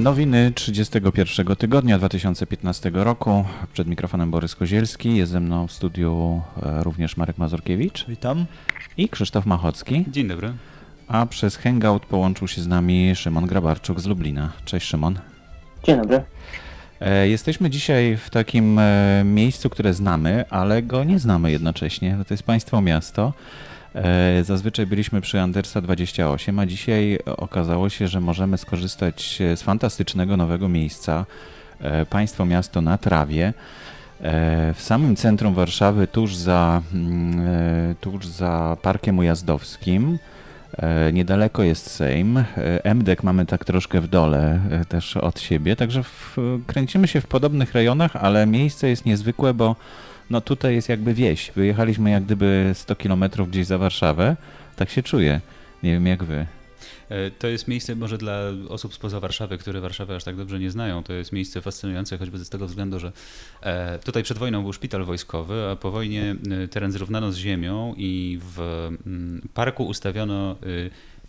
Nowiny 31 tygodnia 2015 roku. Przed mikrofonem Borys Kozielski. Jest ze mną w studiu e, również Marek Mazurkiewicz Witam. i Krzysztof Machocki. Dzień dobry. A przez Hangout połączył się z nami Szymon Grabarczuk z Lublina. Cześć Szymon. Dzień dobry. E, Jesteśmy dzisiaj w takim e, miejscu, które znamy, ale go nie znamy jednocześnie. To jest państwo miasto. E, Zazwyczaj byliśmy przy Andersa 28, a dzisiaj okazało się, że możemy skorzystać z fantastycznego nowego miejsca. e, Państwo miasto na trawie. E, W samym centrum Warszawy, tuż za, mm, e, tuż za Parkiem Ujazdowskim. E, Niedaleko jest Sejm. E, MDEK mamy tak troszkę w dole e, też od siebie, także w, kręcimy się w podobnych rejonach, ale miejsce jest niezwykłe, bo no tutaj jest jakby wieś. Wyjechaliśmy jak gdyby 100 kilometrów gdzieś za Warszawę. Tak się czuję. Nie wiem jak wy. E, To jest miejsce może dla osób spoza Warszawy, które Warszawę aż tak dobrze nie znają. To jest miejsce fascynujące choćby z tego względu, że e, tutaj przed wojną był szpital wojskowy, a po wojnie e, teren zrównano z ziemią i w mm, parku ustawiono e,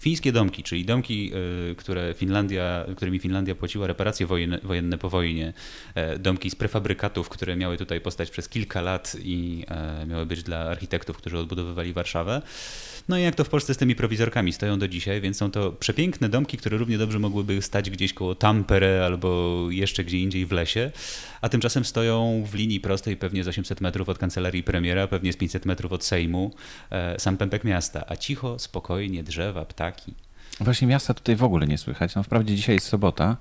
fińskie domki, czyli domki, e, które Finlandia, którymi Finlandia płaciła reparacje wojenne, wojenne po wojnie. E, Domki z prefabrykatów, które miały tutaj postać przez kilka lat i e, miały być dla architektów, którzy odbudowywali Warszawę. No i jak to w Polsce z tymi prowizorkami stoją do dzisiaj, więc są to przepiękne domki, które równie dobrze mogłyby stać gdzieś koło Tampere albo jeszcze gdzie indziej w lesie, a tymczasem stoją w linii prostej pewnie z 800 metrów od kancelarii premiera, pewnie z 500 metrów od Sejmu, sam pępek miasta, a cicho, spokojnie, drzewa, ptaki. Właśnie miasta tutaj w ogóle nie słychać. No wprawdzie dzisiaj jest sobota,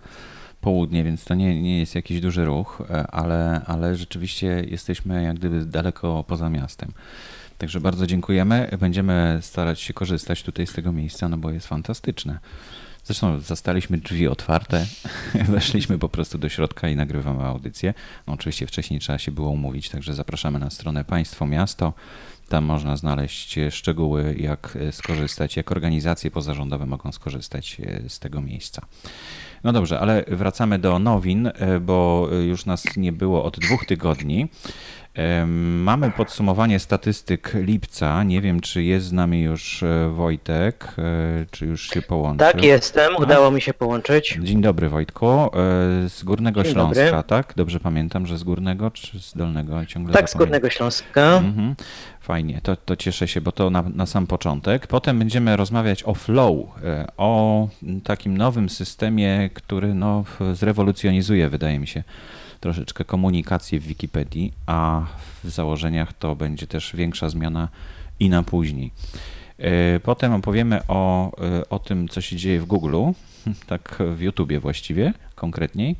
południe, więc to nie, nie jest jakiś duży ruch, e, ale, ale rzeczywiście jesteśmy jak gdyby daleko poza miastem. Także bardzo dziękujemy. Będziemy starać się korzystać tutaj z tego miejsca, no bo jest fantastyczne. Zresztą zastaliśmy drzwi otwarte, weszliśmy po prostu do środka i nagrywamy audycję. No oczywiście wcześniej trzeba się było umówić, także zapraszamy na stronę Państwo Miasto. Tam można znaleźć szczegóły, jak skorzystać, jak organizacje pozarządowe mogą skorzystać e, z tego miejsca. No dobrze, ale wracamy do nowin, e, bo już nas nie było od dwóch tygodni. Mamy podsumowanie statystyk lipca. Nie wiem, czy jest z nami już e, Wojtek, e, czy już się połączył. Tak, jestem. Udało mi się połączyć. Dzień dobry Wojtku. E, Z Górnego Dzień Śląska, dobry. tak? Dobrze pamiętam, że z Górnego czy z Dolnego? Ciągle Tak, z zapominam. Górnego Śląska. Mhm. Fajnie, to, to cieszę się, bo to na, na sam początek. Potem będziemy rozmawiać o Flow, o takim nowym systemie, który no, zrewolucjonizuje, wydaje mi się, troszeczkę komunikację w Wikipedii, a w założeniach to będzie też większa zmiana i na później. E, Potem opowiemy o, e, o tym, co się dzieje w Google, tak w YouTubie właściwie konkretniej.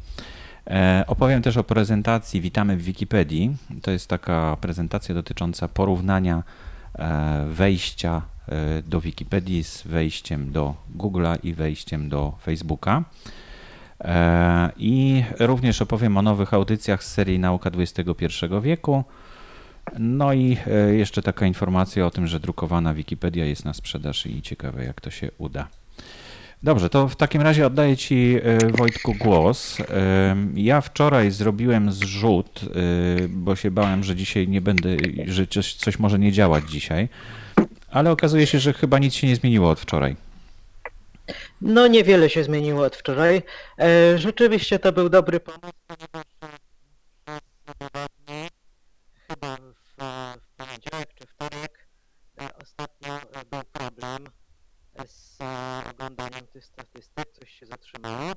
E, Opowiem też o prezentacji Witamy w Wikipedii. To jest taka prezentacja dotycząca porównania wejścia do Wikipedii z wejściem do Google'a i wejściem do Facebooka. E, I również opowiem o nowych audycjach z serii Nauka XXI wieku. No i e, jeszcze taka informacja o tym, że drukowana Wikipedia jest na sprzedaż i ciekawe jak to się uda. Dobrze, to w takim razie oddaję Ci e, Wojtku głos. Ja wczoraj zrobiłem zrzut, bo się bałem, że dzisiaj nie będę, że coś, coś może nie działać dzisiaj, ale okazuje się, że chyba nic się nie zmieniło od wczoraj. No niewiele się zmieniło od wczoraj. E, Rzeczywiście to był dobry pomysł, ponieważ chyba w, poniedziałek czy wtorek e, ostatnio e, był problem z oglądaniem tych statystyk, coś się zatrzymało,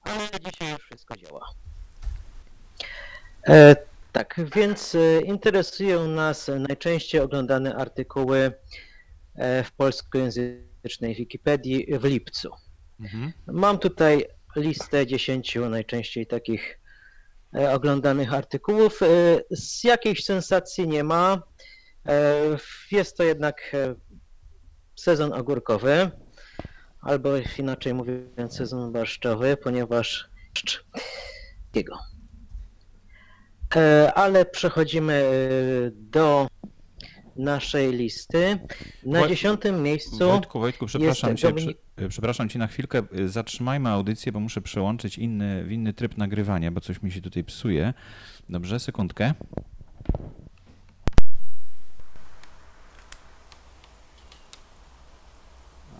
ale dzisiaj już wszystko działa. Tak, więc interesują nas najczęściej oglądane artykuły w polskojęzycznej Wikipedii w lipcu. Mhm. Mam tutaj listę 10 najczęściej takich e, oglądanych artykułów. E, Z jakiejś sensacji nie ma. E, Jest to jednak sezon ogórkowy, albo inaczej mówiąc sezon barszczowy, ponieważ jego. Ale przechodzimy do naszej listy. Na Woj- dziesiątym miejscu Wojtku, Wojtku, przepraszam jest cię, Dominik- prze, przepraszam cię na chwilkę. y, Zatrzymajmy audycję, bo muszę przełączyć inny, w inny tryb nagrywania, bo coś mi się tutaj psuje. Dobrze, sekundkę.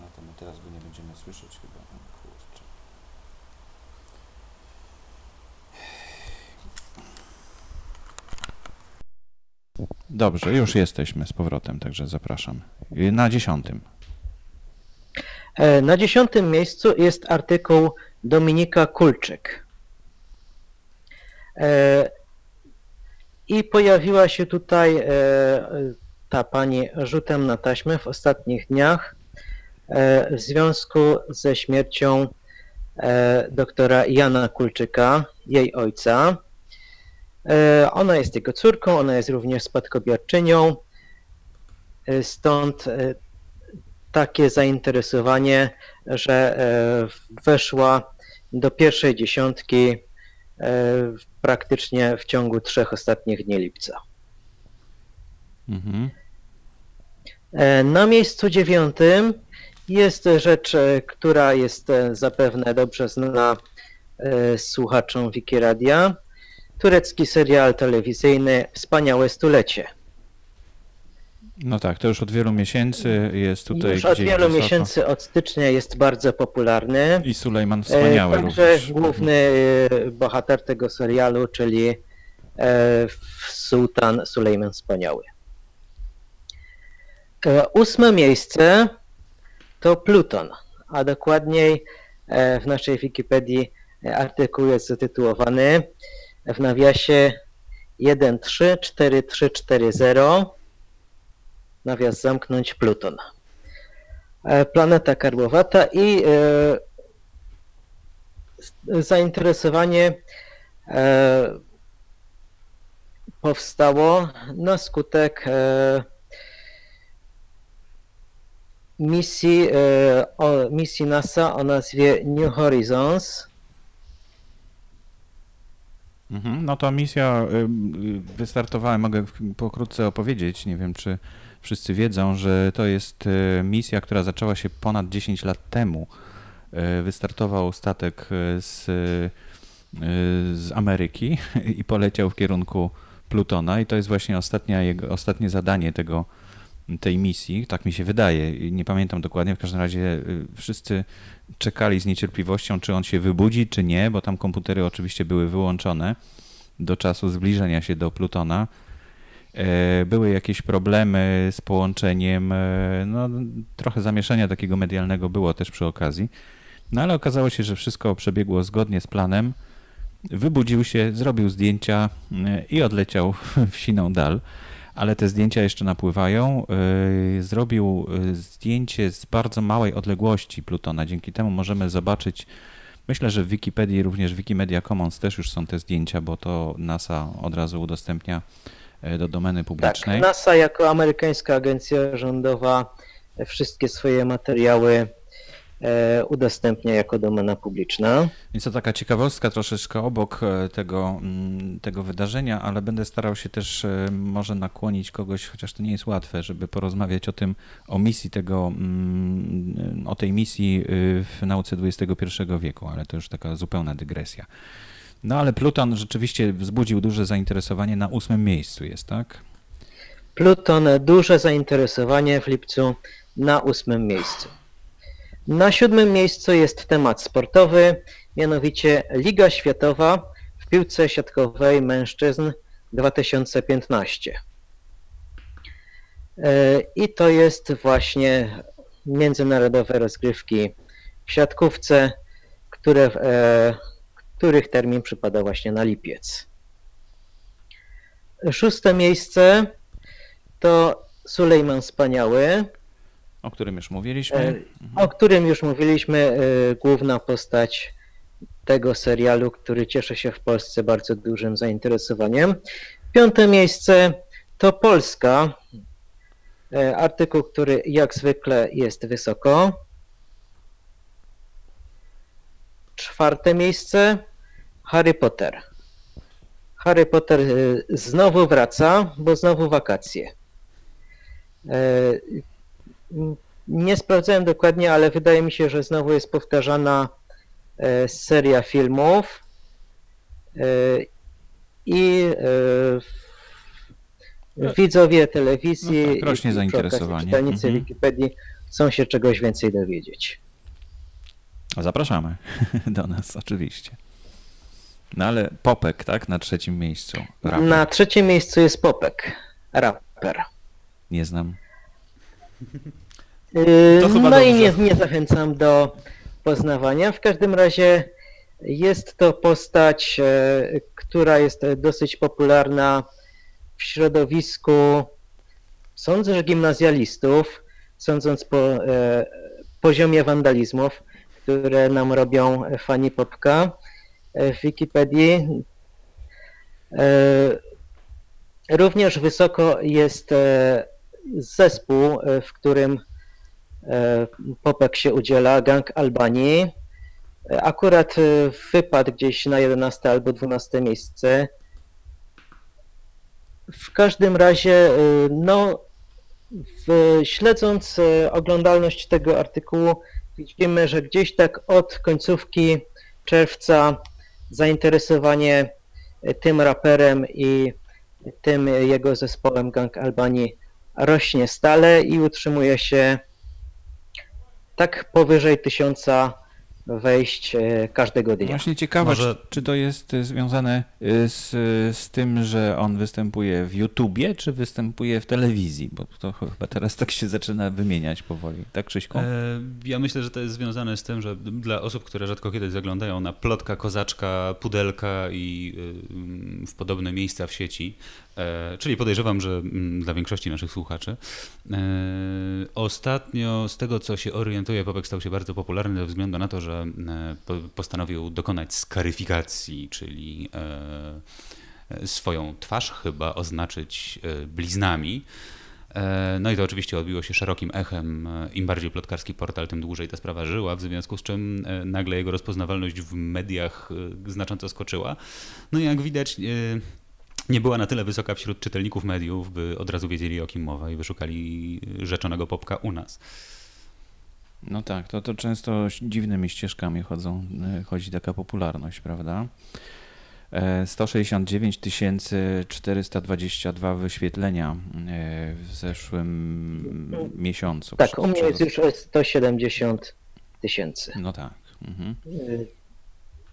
A to my teraz go nie będziemy słyszeć chyba. O, kurczę. Dobrze, już jesteśmy z powrotem, także zapraszam. Na dziesiątym. E, na dziesiątym miejscu jest artykuł Dominika Kulczyk. E, I pojawiła się tutaj e, ta pani rzutem na taśmę w ostatnich dniach w związku ze śmiercią doktora Jana Kulczyka, jej ojca. Ona jest jego córką, ona jest również spadkobierczynią, stąd takie zainteresowanie, że weszła do pierwszej dziesiątki e, praktycznie w ciągu trzech ostatnich dni lipca. Mhm. E, na miejscu dziewiątym jest rzecz, e, która jest zapewne dobrze znana słuchaczom Wikiradia. Turecki serial telewizyjny Wspaniałe Stulecie. No tak, to już od wielu miesięcy jest tutaj. Już od wielu wysoko. miesięcy, od stycznia jest bardzo popularny. I Sulejman e, wspaniały. Także również. główny e, bohater tego serialu, czyli e, sułtan Sulejman Wspaniały. Ósme miejsce to Pluton, a dokładniej w naszej Wikipedii artykuł jest zatytułowany w nawiasie 134340 nawias zamknąć Pluton. E, planeta karłowata i e, zainteresowanie e, powstało na skutek misji, misji NASA o nazwie New Horizons. Mhm, no to misja wystartowała, mogę pokrótce opowiedzieć, nie wiem czy wszyscy wiedzą, że to jest e, misja, która zaczęła się ponad 10 lat temu. Wystartował statek z, z Ameryki i poleciał w kierunku Plutona. I to jest właśnie ostatnia, jego, ostatnie zadanie tego, tej misji, tak mi się wydaje. Nie pamiętam dokładnie, w każdym razie wszyscy czekali z niecierpliwością, czy on się wybudzi, czy nie, bo tam komputery oczywiście były wyłączone do czasu zbliżenia się do Plutona. E, były jakieś problemy z połączeniem, e, no, trochę zamieszania takiego medialnego było też przy okazji. No ale okazało się, że wszystko przebiegło zgodnie z planem. Wybudził się, zrobił zdjęcia e, i odleciał w siną dal. Ale te zdjęcia jeszcze napływają. Zrobił zdjęcie z bardzo małej odległości Plutona. Dzięki temu możemy zobaczyć Myślę, że w Wikipedii, również w Wikimedia Commons też już są te zdjęcia, bo to NASA od razu udostępnia E, do domeny publicznej. Tak, NASA jako amerykańska agencja rządowa wszystkie swoje materiały udostępnia jako domena publiczna. Więc to taka ciekawostka troszeczkę obok e, tego, mm, tego wydarzenia, ale będę starał się też może nakłonić kogoś, chociaż to nie jest łatwe, żeby porozmawiać o tym, o misji tego, mm, o tej misji w nauce XXI wieku, ale to już taka zupełna dygresja. No ale Pluton rzeczywiście wzbudził duże zainteresowanie, na ósmym miejscu jest, tak? Pluton duże zainteresowanie w lipcu na ósmym miejscu. Na siódmym miejscu jest temat sportowy, mianowicie Liga Światowa w piłce siatkowej mężczyzn 2015. E, I to jest właśnie międzynarodowe rozgrywki w siatkówce, które e, których termin przypada właśnie na lipiec. Szóste miejsce to Sulejman Wspaniały. O którym już mówiliśmy. E, o którym już mówiliśmy, e, główna postać tego serialu, który cieszy się w Polsce bardzo dużym zainteresowaniem. Piąte miejsce to Polska. E, artykuł, który jak zwykle jest wysoko. Czwarte miejsce Harry Potter. Harry Potter znowu wraca, bo znowu wakacje. E, nie sprawdzałem dokładnie, ale wydaje mi się, że znowu jest powtarzana e, seria filmów e, i widzowie telewizji no tak, rośnie zainteresowanie. czytelnicy mhm. Wikipedii chcą się czegoś więcej dowiedzieć. Zapraszamy do nas oczywiście. No ale Popek, tak? Na trzecim miejscu. Raper. Na trzecim miejscu jest Popek. raper. Nie znam. No i nie, dobrze. nie zachęcam do poznawania. W każdym razie jest to postać, e, która jest dosyć popularna w środowisku, sądzę, że gimnazjalistów, sądząc po e, poziomie wandalizmów, które nam robią fani Popka e, w Wikipedii. Również wysoko jest zespół, w którym Popek się udziela, Gang Albanii. E, Akurat e, wypadł gdzieś na 11 albo 12 miejsce. W każdym razie, e, no, w, śledząc e, oglądalność tego artykułu, widzimy, że gdzieś tak od końcówki czerwca zainteresowanie e, tym raperem i tym jego zespołem Gang Albanii rośnie stale i utrzymuje się tak powyżej tysiąca wejść e, każdego dnia. Właśnie ciekawe, Może- czy, to jest y, związane y, z, z tym, że on występuje w YouTubie, czy występuje w telewizji? Bo to chyba teraz tak się zaczyna wymieniać powoli. Tak, Krzyśku? E, Ja myślę, że to jest związane z tym, że dla osób, które rzadko kiedy zaglądają na plotka, kozaczka, pudelka i y, w podobne miejsca w sieci, e, czyli podejrzewam, że mm, dla większości naszych słuchaczy, e, ostatnio z tego, co się orientuje, Popek stał się bardzo popularny ze względu na to, że e, po- postanowił dokonać skaryfikacji, czyli e, swoją twarz chyba oznaczyć e, bliznami. E, No i to oczywiście odbiło się szerokim echem. E, Im bardziej plotkarski portal, tym dłużej ta sprawa żyła, w związku z czym e, nagle jego rozpoznawalność w mediach e, znacząco skoczyła. No i jak widać, e, nie była na tyle wysoka wśród czytelników mediów, by od razu wiedzieli o kim mowa i wyszukali rzeczonego popka u nas. No tak, to, to często dziwnymi ścieżkami chodzą, y, chodzi taka popularność, prawda? E, 169 422 wyświetlenia e, w zeszłym miesiącu. Tak, u mnie jest już 170 tysięcy. No tak. Mhm.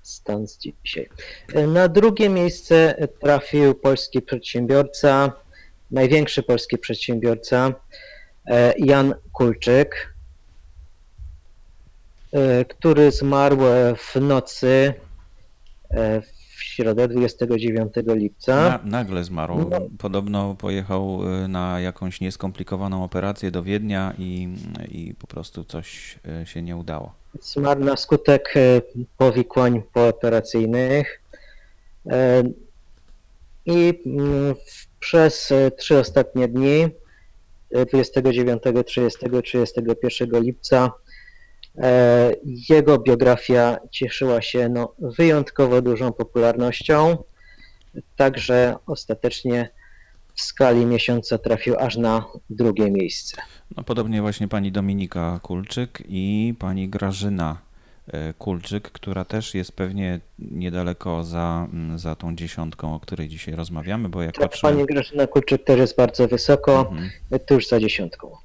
Stan z dzisiaj. Y, Na drugie miejsce trafił polski przedsiębiorca, największy polski przedsiębiorca, e, Jan Kulczyk, e, który zmarł e, w nocy e, w środę 29 lipca. Na, nagle zmarł. No. Podobno pojechał na jakąś nieskomplikowaną operację do Wiednia i, i po prostu coś się nie udało. Zmarł na skutek e, powikłań pooperacyjnych. E, i mm, przez e, trzy ostatnie dni, e, 29, 30, 31 lipca, jego biografia cieszyła się no, wyjątkowo dużą popularnością, także ostatecznie w skali miesiąca trafił aż na drugie miejsce. No, podobnie właśnie pani Dominika Kulczyk i pani Grażyna e, Kulczyk, która też jest pewnie niedaleko za, mm, za tą dziesiątką, o której dzisiaj rozmawiamy, bo jak Tak, patrzę... pani Grażyna Kulczyk też jest bardzo wysoko, Mhm. tuż za dziesiątką.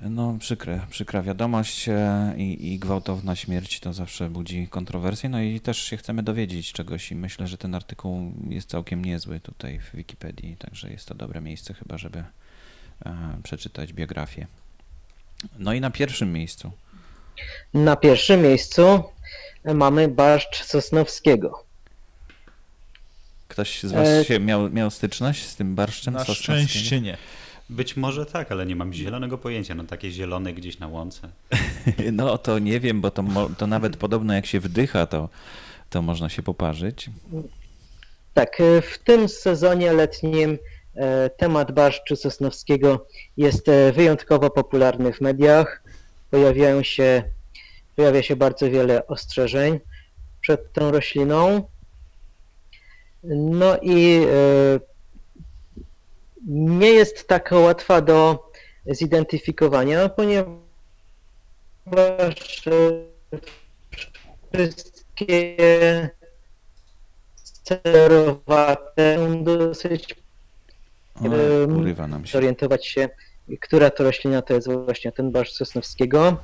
No, przykre, przykra wiadomość e, i, i gwałtowna śmierć to zawsze budzi kontrowersje. No i też się chcemy dowiedzieć czegoś i myślę, że ten artykuł jest całkiem niezły tutaj w Wikipedii, także jest to dobre miejsce chyba, żeby e, przeczytać biografię. No i na pierwszym miejscu. Na pierwszym miejscu mamy barszcz Sosnowskiego. Ktoś z Was E, się miał, miał styczność z tym barszczem Na sosnowskim? szczęście nie. Być może tak, ale nie mam zielonego pojęcia. No takie zielone gdzieś na łące. No to nie wiem, bo to, to nawet podobno jak się wdycha, to, to można się poparzyć. Tak, e, w tym sezonie letnim e, temat barszczu sosnowskiego jest e, wyjątkowo popularny w mediach. Pojawiają się, pojawia się bardzo wiele ostrzeżeń przed tą rośliną. No i nie jest taka łatwa do zidentyfikowania, ponieważ e, wszystkie sterowate są dosyć nam się. zorientować się, która to roślina to jest właśnie ten barszcz sosnowskiego.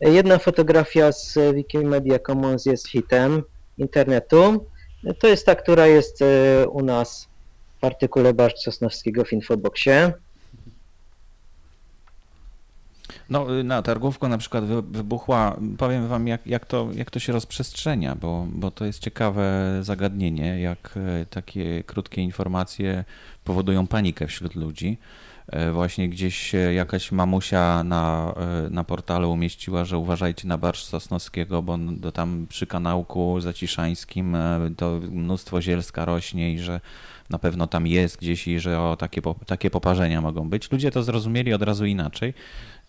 Jedna fotografia z Wikimedia Commons jest hitem internetu. To jest ta, która jest e, u nas artykule Barsz Sosnowskiego w Infoboxie. No, y, na targówku na przykład wybuchła, powiem wam, jak, jak, to, jak to się rozprzestrzenia, bo, bo to jest ciekawe zagadnienie, jak e, takie krótkie informacje powodują panikę wśród ludzi. E, właśnie gdzieś jakaś mamusia na, na portalu umieściła, że uważajcie na barsz Sosnowskiego, bo do tam przy kanałku zaciszańskim to mnóstwo zielska rośnie i że na pewno tam jest gdzieś i że o, takie, takie poparzenia mogą być. Ludzie to zrozumieli od razu inaczej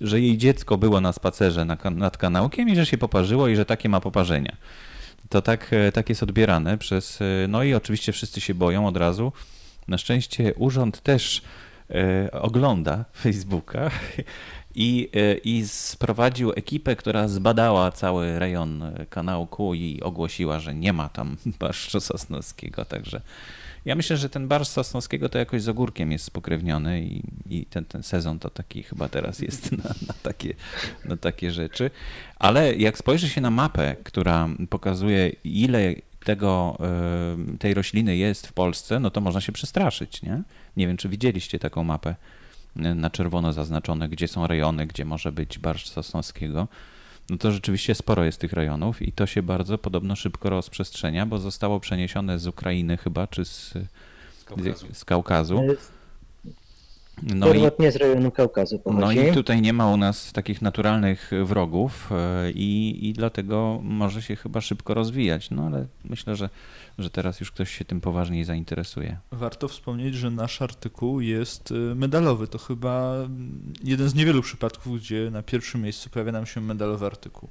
że jej dziecko było na spacerze nad kanałkiem i że się poparzyło i że takie ma poparzenia. To tak, e, tak jest odbierane przez. E, no i oczywiście wszyscy się boją od razu. Na szczęście urząd też e, ogląda Facebooka i, i sprowadził ekipę, która zbadała cały rejon kanałku i ogłosiła, że nie ma tam barszczu sosnowskiego, także ja myślę, że ten barsz Sosnowskiego to jakoś z ogórkiem jest spokrewniony i, i ten, ten sezon to taki chyba teraz jest na, na, takie, na takie rzeczy. Ale jak spojrzy się na mapę, która pokazuje ile tego, tej rośliny jest w Polsce, no to można się przestraszyć, nie? Nie wiem, czy widzieliście taką mapę na czerwono zaznaczone, gdzie są rejony, gdzie może być barszcz sosnowskiego no to rzeczywiście sporo jest tych rejonów i to się bardzo podobno szybko rozprzestrzenia, bo zostało przeniesione z Ukrainy chyba, czy z, z Kaukazu. Z Kaukazu. No Pierwotnie i, z rejonu Kaukazu pochodzi. No i tutaj nie ma u nas takich naturalnych wrogów e, i, i dlatego może się chyba szybko rozwijać. No ale myślę, że, że teraz już ktoś się tym poważniej zainteresuje. Warto wspomnieć, że nasz artykuł jest e, medalowy. To chyba jeden z niewielu przypadków, gdzie na pierwszym miejscu pojawia nam się medalowy artykuł.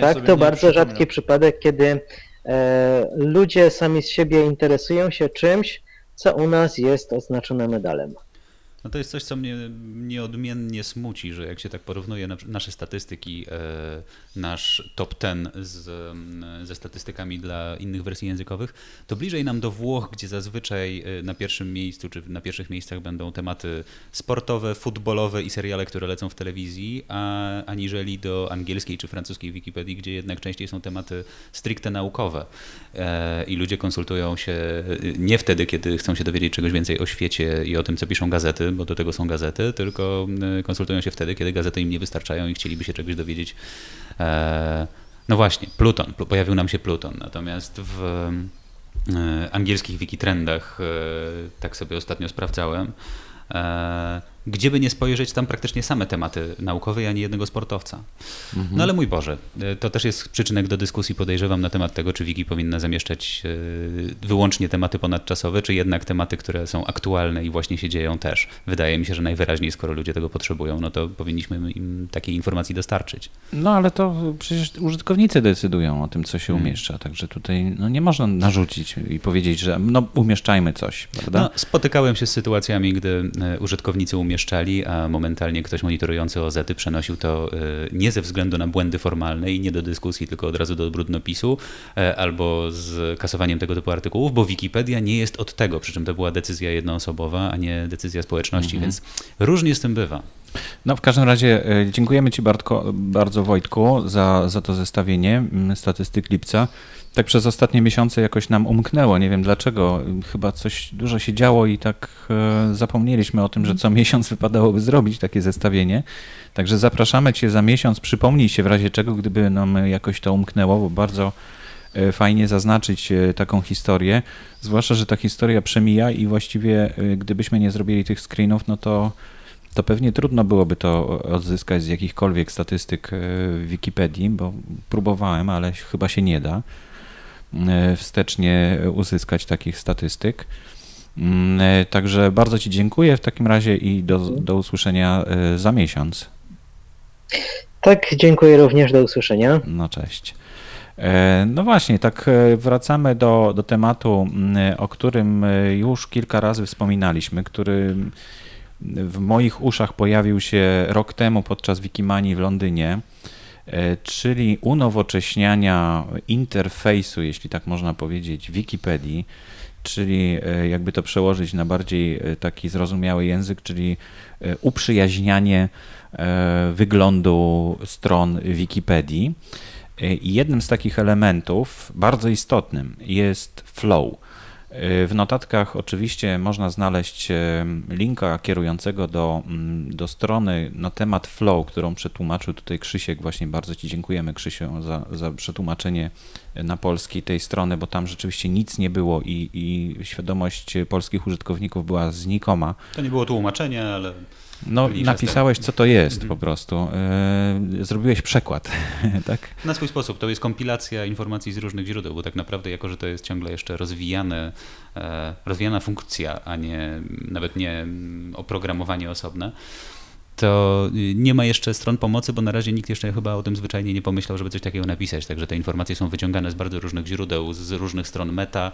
tak, to bardzo rzadki przypadek, kiedy e, ludzie sami z siebie interesują się czymś, co u nas jest oznaczone medalem. No to jest coś, co mnie nieodmiennie smuci, że jak się tak porównuje nasze statystyki, e, nasz top ten z, ze statystykami dla innych wersji językowych, to bliżej nam do Włoch, gdzie zazwyczaj e, na pierwszym miejscu, czy na pierwszych miejscach będą tematy sportowe, futbolowe i seriale, które lecą w telewizji, a, aniżeli do angielskiej czy francuskiej Wikipedii, gdzie jednak częściej są tematy stricte naukowe. E, I ludzie konsultują się nie wtedy, kiedy chcą się dowiedzieć czegoś więcej o świecie i o tym, co piszą gazety, bo do tego są gazety, tylko y, konsultują się wtedy, kiedy gazety im nie wystarczają i chcieliby się czegoś dowiedzieć. E, no właśnie, Pluton, pojawił nam się Pluton, natomiast w y, angielskich wikitrendach, y, tak sobie ostatnio sprawdzałem, e, gdzie by nie spojrzeć, tam praktycznie same tematy naukowe i ani jednego sportowca. Mhm. No ale mój Boże, e, to też jest przyczynek do dyskusji, podejrzewam, na temat tego, czy Wiki powinna zamieszczać e, wyłącznie tematy ponadczasowe, czy jednak tematy, które są aktualne i właśnie się dzieją też. Wydaje mi się, że najwyraźniej, skoro ludzie tego potrzebują, no to powinniśmy im takiej informacji dostarczyć. No ale to przecież użytkownicy decydują o tym, co się hmm. umieszcza, także tutaj no, nie można narzucić i powiedzieć, że no umieszczajmy coś, prawda? No, spotykałem się z sytuacjami, gdy e, użytkownicy umieszczają umieszczali, a momentalnie ktoś monitorujący OZ przenosił to e, nie ze względu na błędy formalne i nie do dyskusji, tylko od razu do brudnopisu e, albo z kasowaniem tego typu artykułów, bo Wikipedia nie jest od tego, przy czym to była decyzja jednoosobowa, a nie decyzja społeczności, mhm. więc różnie z tym bywa. No w każdym razie e, dziękujemy Ci Bartko, bardzo Wojtku za, za to zestawienie statystyk lipca tak przez ostatnie miesiące jakoś nam umknęło. Nie wiem dlaczego. Chyba coś dużo się działo i tak e, zapomnieliśmy o tym, że co miesiąc wypadałoby zrobić takie zestawienie. Także zapraszamy Cię za miesiąc. Przypomnij się w razie czego, gdyby nam jakoś to umknęło, bo bardzo e, fajnie zaznaczyć e, taką historię. Zwłaszcza, że ta historia przemija i właściwie gdybyśmy nie zrobili tych screenów, no to to pewnie trudno byłoby to odzyskać z jakichkolwiek statystyk w Wikipedii, bo próbowałem, ale chyba się nie da. E, wstecznie uzyskać takich statystyk. Mm, e, także bardzo Ci dziękuję w takim razie i do, do usłyszenia e, za miesiąc. Tak, dziękuję również, do usłyszenia. No cześć. No właśnie, tak wracamy do, do tematu, mm, o którym już kilka razy wspominaliśmy, który w moich uszach pojawił się rok temu podczas Wikimanii w Londynie. E, czyli unowocześniania interfejsu, jeśli tak można powiedzieć, Wikipedii, czyli e, jakby to przełożyć na bardziej e, taki zrozumiały język, czyli uprzyjaźnianie wyglądu stron Wikipedii. I jednym z takich elementów, bardzo istotnym, jest flow. W notatkach oczywiście można znaleźć linka kierującego do, mm, do strony na temat flow, którą przetłumaczył tutaj Krzysiek. Właśnie bardzo Ci dziękujemy, Krzysiu, za, za przetłumaczenie na polski tej strony, bo tam rzeczywiście nic nie było i, i świadomość polskich użytkowników była znikoma. To nie było tłumaczenie, ale no, napisałeś, co to jest po prostu. Yy, zrobiłeś przekład, tak? Na swój sposób. To jest kompilacja informacji z różnych źródeł, bo tak naprawdę, jako że to jest ciągle jeszcze rozwijane, e, rozwijana funkcja, a nie nawet nie oprogramowanie osobne, to y, nie ma jeszcze stron pomocy, bo na razie nikt jeszcze chyba o tym zwyczajnie nie pomyślał, żeby coś takiego napisać. Także te informacje są wyciągane z bardzo różnych źródeł, z różnych stron meta.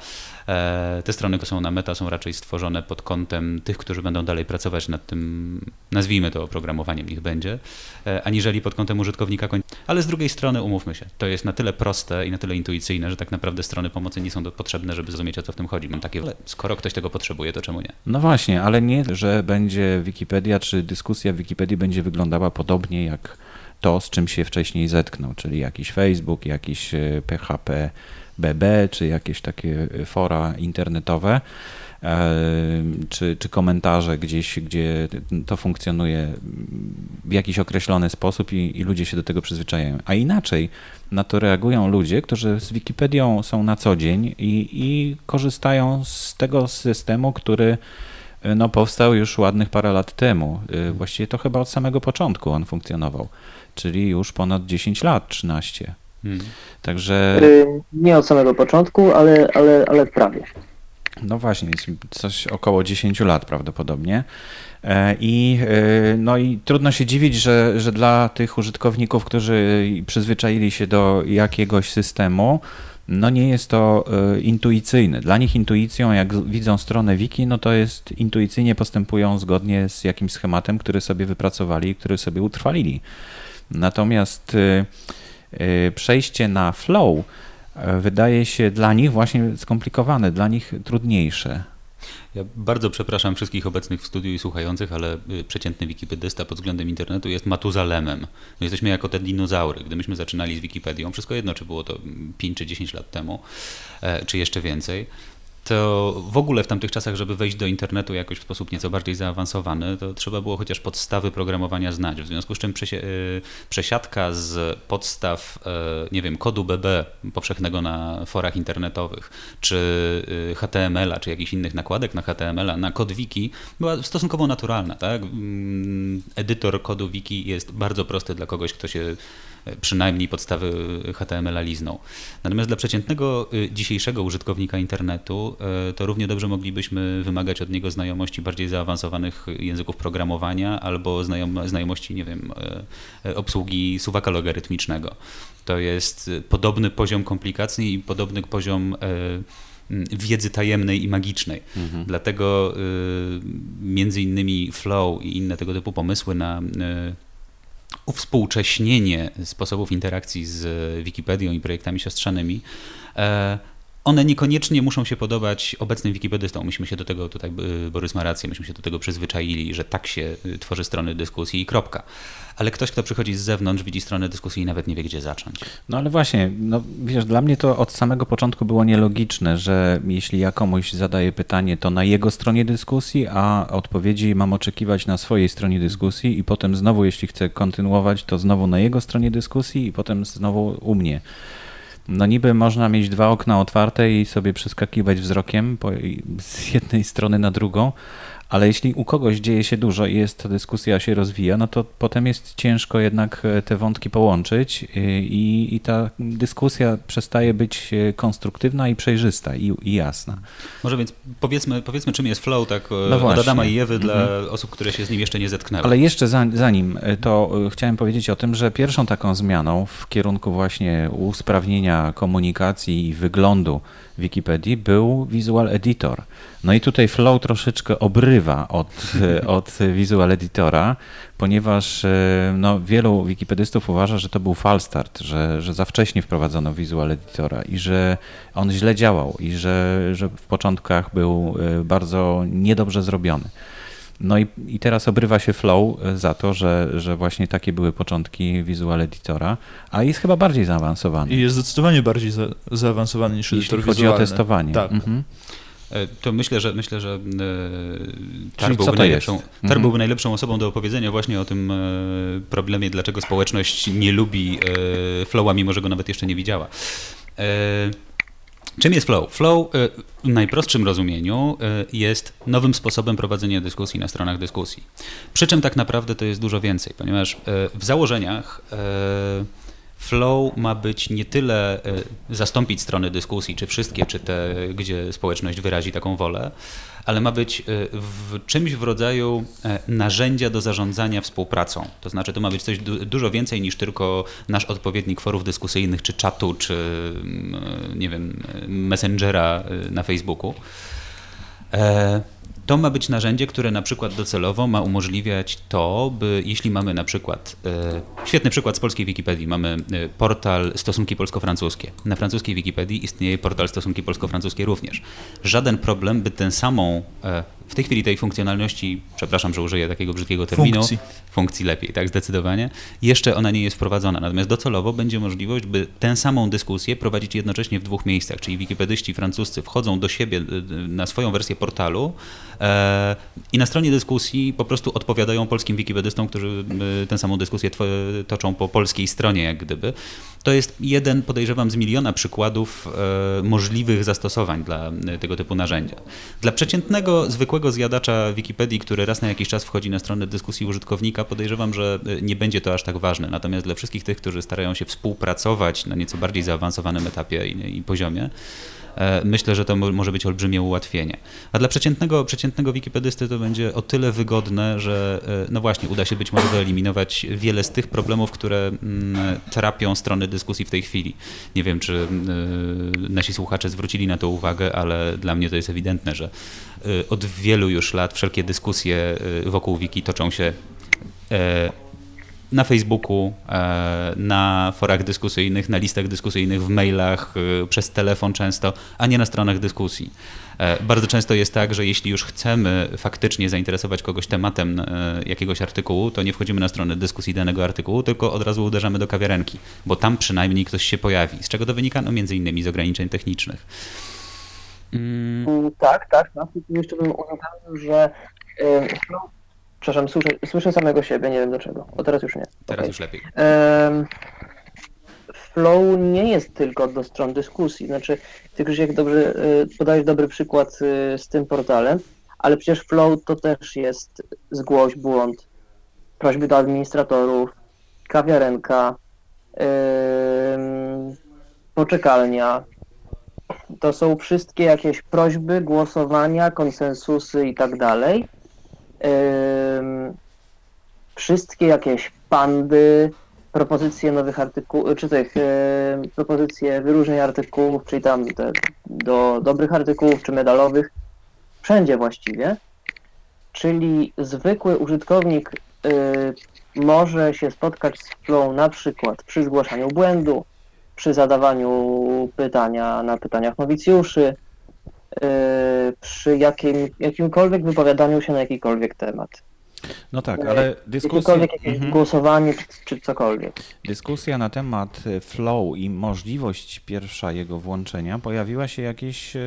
E, te strony, które są na meta, są raczej stworzone pod kątem tych, którzy będą dalej pracować nad tym, nazwijmy to oprogramowaniem, niech będzie, e, aniżeli pod kątem użytkownika. Ale z drugiej strony, umówmy się, to jest na tyle proste i na tyle intuicyjne, że tak naprawdę strony pomocy nie są potrzebne, żeby zrozumieć, o co w tym chodzi. Mam takie, skoro ktoś tego potrzebuje, to czemu nie? No właśnie, ale nie, że będzie Wikipedia czy dyskusja w Wikipedii będzie wyglądała podobnie jak to, z czym się wcześniej zetknął, czyli jakiś Facebook, jakiś PHP BB, czy jakieś takie fora internetowe, e, czy, czy komentarze gdzieś, gdzie to funkcjonuje w jakiś określony sposób i, i ludzie się do tego przyzwyczajają. A inaczej na to reagują ludzie, którzy z Wikipedią są na co dzień i, i korzystają z tego systemu, który no, powstał już ładnych parę lat temu. Y, właściwie to chyba od samego początku on funkcjonował, czyli już ponad 10 lat, 13. Hmm. Także. Y, nie od samego początku, ale, ale, ale prawie. No właśnie, jest coś około 10 lat prawdopodobnie. E, I, no i trudno się dziwić, że, że dla tych użytkowników, którzy przyzwyczaili się do jakiegoś systemu, no nie jest to y, intuicyjne. Dla nich intuicją, jak widzą stronę wiki, no to jest intuicyjnie postępują zgodnie z jakimś schematem, który sobie wypracowali, który sobie utrwalili. Natomiast y, y, przejście na flow wydaje się dla nich właśnie skomplikowane, dla nich trudniejsze. Ja bardzo przepraszam wszystkich obecnych w studiu i słuchających, ale y, przeciętny wikipedysta pod względem internetu jest Matuzalemem. No jesteśmy jako te dinozaury. Gdy myśmy zaczynali z Wikipedią, wszystko jedno, czy było to 5 czy 10 lat temu, e, czy jeszcze więcej, to w ogóle w tamtych czasach, żeby wejść do internetu jakoś w sposób nieco bardziej zaawansowany, to trzeba było chociaż podstawy programowania znać. W związku z czym y, przesiadka z podstaw, y, nie wiem, kodu BB powszechnego na forach internetowych, czy y, HTML-a, czy jakichś innych nakładek na HTML-a, na kod wiki była stosunkowo naturalna. Tak? Mm, edytor kodu wiki jest bardzo prosty dla kogoś, kto się przynajmniej podstawy HTML-a lizną. Natomiast dla przeciętnego y, dzisiejszego użytkownika internetu y, to równie dobrze moglibyśmy wymagać od niego znajomości bardziej zaawansowanych języków programowania albo znajom znajomości, nie wiem, y, obsługi suwaka logarytmicznego. To jest podobny poziom komplikacji i podobny poziom wiedzy tajemnej i magicznej. Mhm. Dlatego między innymi flow i inne tego typu pomysły na uwspółcześnienie sposobów interakcji z Wikipedią i projektami siostrzanymi, e, one niekoniecznie muszą się podobać obecnym wikipedystom. Myśmy się do tego, tutaj Borys ma rację, myśmy się do tego przyzwyczaili, że tak się y, tworzy strony dyskusji i kropka. Ale ktoś, kto przychodzi z zewnątrz, widzi stronę dyskusji i nawet nie wie, gdzie zacząć. No ale właśnie, no wiesz, dla mnie to od samego początku było nielogiczne, że jeśli ja komuś zadaję pytanie, to na jego stronie dyskusji, a odpowiedzi mam oczekiwać na swojej stronie dyskusji i potem znowu, jeśli chcę kontynuować, to znowu na jego stronie dyskusji i potem znowu u mnie no niby można mieć dwa okna otwarte i sobie przeskakiwać wzrokiem po, z jednej strony na drugą, ale jeśli u kogoś dzieje się dużo i jest ta dyskusja się rozwija, no to potem jest ciężko jednak e, te wątki połączyć e, i, i ta dyskusja przestaje być e, konstruktywna i przejrzysta i, i, jasna. Może więc powiedzmy, powiedzmy czym jest flow tak no od Adama i Ewy dla mhm. osób, które się z nim jeszcze nie zetknęły. Ale jeszcze zanim to chciałem powiedzieć o tym, że pierwszą taką zmianą w kierunku właśnie usprawnienia komunikacji i wyglądu Wikipedii był Visual Editor. No i tutaj Flow troszeczkę obrywa od, od Visual Editora, ponieważ e, no, wielu wikipedystów uważa, że to był falstart, że, że za wcześnie wprowadzono Visual Editora i że on źle działał i że, że w początkach był e, bardzo niedobrze zrobiony. No i, i teraz obrywa się Flow e, za to, że, że właśnie takie były początki Visual Editora, a jest chyba bardziej zaawansowany. I jest zdecydowanie bardziej za, zaawansowany niż Jeśli editor chodzi wizualny. o testowanie. Tak. Mhm. E, to myślę, że myślę, że e, Tar, byłby najlepszą, jest? Tar Mhm. byłby najlepszą osobą do opowiedzenia właśnie o tym problemie, dlaczego społeczność nie lubi flowa, mimo że go nawet jeszcze nie widziała. Czym jest flow? Flow e, w najprostszym rozumieniu e, jest nowym sposobem prowadzenia dyskusji na stronach dyskusji. Przy czym tak naprawdę to jest dużo więcej, ponieważ e, w założeniach flow ma być nie tyle zastąpić strony dyskusji, czy wszystkie, czy te, gdzie społeczność wyrazi taką wolę, ale ma być e, w czymś w rodzaju e, narzędzia do zarządzania współpracą. To znaczy, to ma być coś du dużo więcej niż tylko nasz odpowiednik forów dyskusyjnych, czy czatu, czy mm, e, nie wiem, messengera na Facebooku. To ma być narzędzie, które na przykład docelowo ma umożliwiać to, by jeśli mamy na przykład, e, świetny przykład z polskiej Wikipedii, mamy e, portal Stosunki Polsko-Francuskie. Na francuskiej Wikipedii istnieje portal Stosunki Polsko-Francuskie również. Żaden problem, by tę samą, e, w tej chwili tej funkcjonalności, przepraszam, że użyję takiego brzydkiego terminu, Funkcji. funkcji lepiej, tak, zdecydowanie. Jeszcze ona nie jest wprowadzona, natomiast docelowo będzie możliwość, by tę samą dyskusję prowadzić jednocześnie w dwóch miejscach, czyli wikipedyści francuscy wchodzą do siebie y, y, na swoją wersję portalu e, i na stronie dyskusji po prostu odpowiadają polskim wikipedystom, którzy y, tę samą dyskusję toczą po polskiej stronie, jak gdyby. To jest jeden, podejrzewam, z miliona przykładów e, możliwych zastosowań dla tego typu narzędzia. Dla przeciętnego, zwykłego zjadacza Wikipedii, który raz na jakiś czas wchodzi na stronę dyskusji użytkownika, podejrzewam, że e, nie będzie to aż tak ważne. Natomiast dla wszystkich tych, którzy starają się współpracować na nieco bardziej zaawansowanym etapie i, i poziomie, e, myślę, że to mo- może być olbrzymie ułatwienie. A dla przeciętnego, przeciętnego wikipedysty to będzie o tyle wygodne, że e, no właśnie, uda się być może wyeliminować wiele z tych problemów, które mm, trapią strony dyskusji w tej chwili. Nie wiem, czy y, nasi słuchacze zwrócili na to uwagę, ale dla mnie to jest ewidentne, że od wielu już lat wszelkie dyskusje y, wokół wiki toczą się e, na Facebooku, na forach dyskusyjnych, na listach dyskusyjnych, w mailach, przez telefon często, a nie na stronach dyskusji. Bardzo często jest tak, że jeśli już chcemy faktycznie zainteresować kogoś tematem jakiegoś artykułu, to nie wchodzimy na stronę dyskusji danego artykułu, tylko od razu uderzamy do kawiarenki, bo tam przynajmniej ktoś się pojawi. Z czego to wynika? No między innymi z ograniczeń technicznych. Mm, Mm, Tak, tak. No, tu jeszcze bym uzupełnił, że e, no, przepraszam, słyszę, słyszę samego siebie, nie wiem dlaczego. O teraz już nie. Teraz Okej. już lepiej. Flow nie jest tylko do stron dyskusji. Znaczy, ty Krzysiek dobrze y, podajesz dobry przykład y, z tym portalem, ale przecież Flow to też jest zgłoś błąd, prośby do administratorów, kawiarenka, poczekalnia. To są wszystkie jakieś prośby, głosowania, konsensusy i tak dalej. Wszystkie jakieś pandy, propozycje nowych artykułów, czy tych propozycje wyróżnień artykułów, czyli tam te, do dobrych artykułów, czy medalowych, wszędzie właściwie. Czyli zwykły użytkownik e, może się spotkać z flow na przykład przy zgłaszaniu błędu, przy zadawaniu pytania na pytaniach nowicjuszy, e, przy jakim, jakimkolwiek wypowiadaniu się na jakikolwiek temat. no tak, ale dyskusja, mhm. głosowanie, czy, cokolwiek. dyskusja na temat e, flow i możliwość pierwsza jego włączenia pojawiła się jakieś e,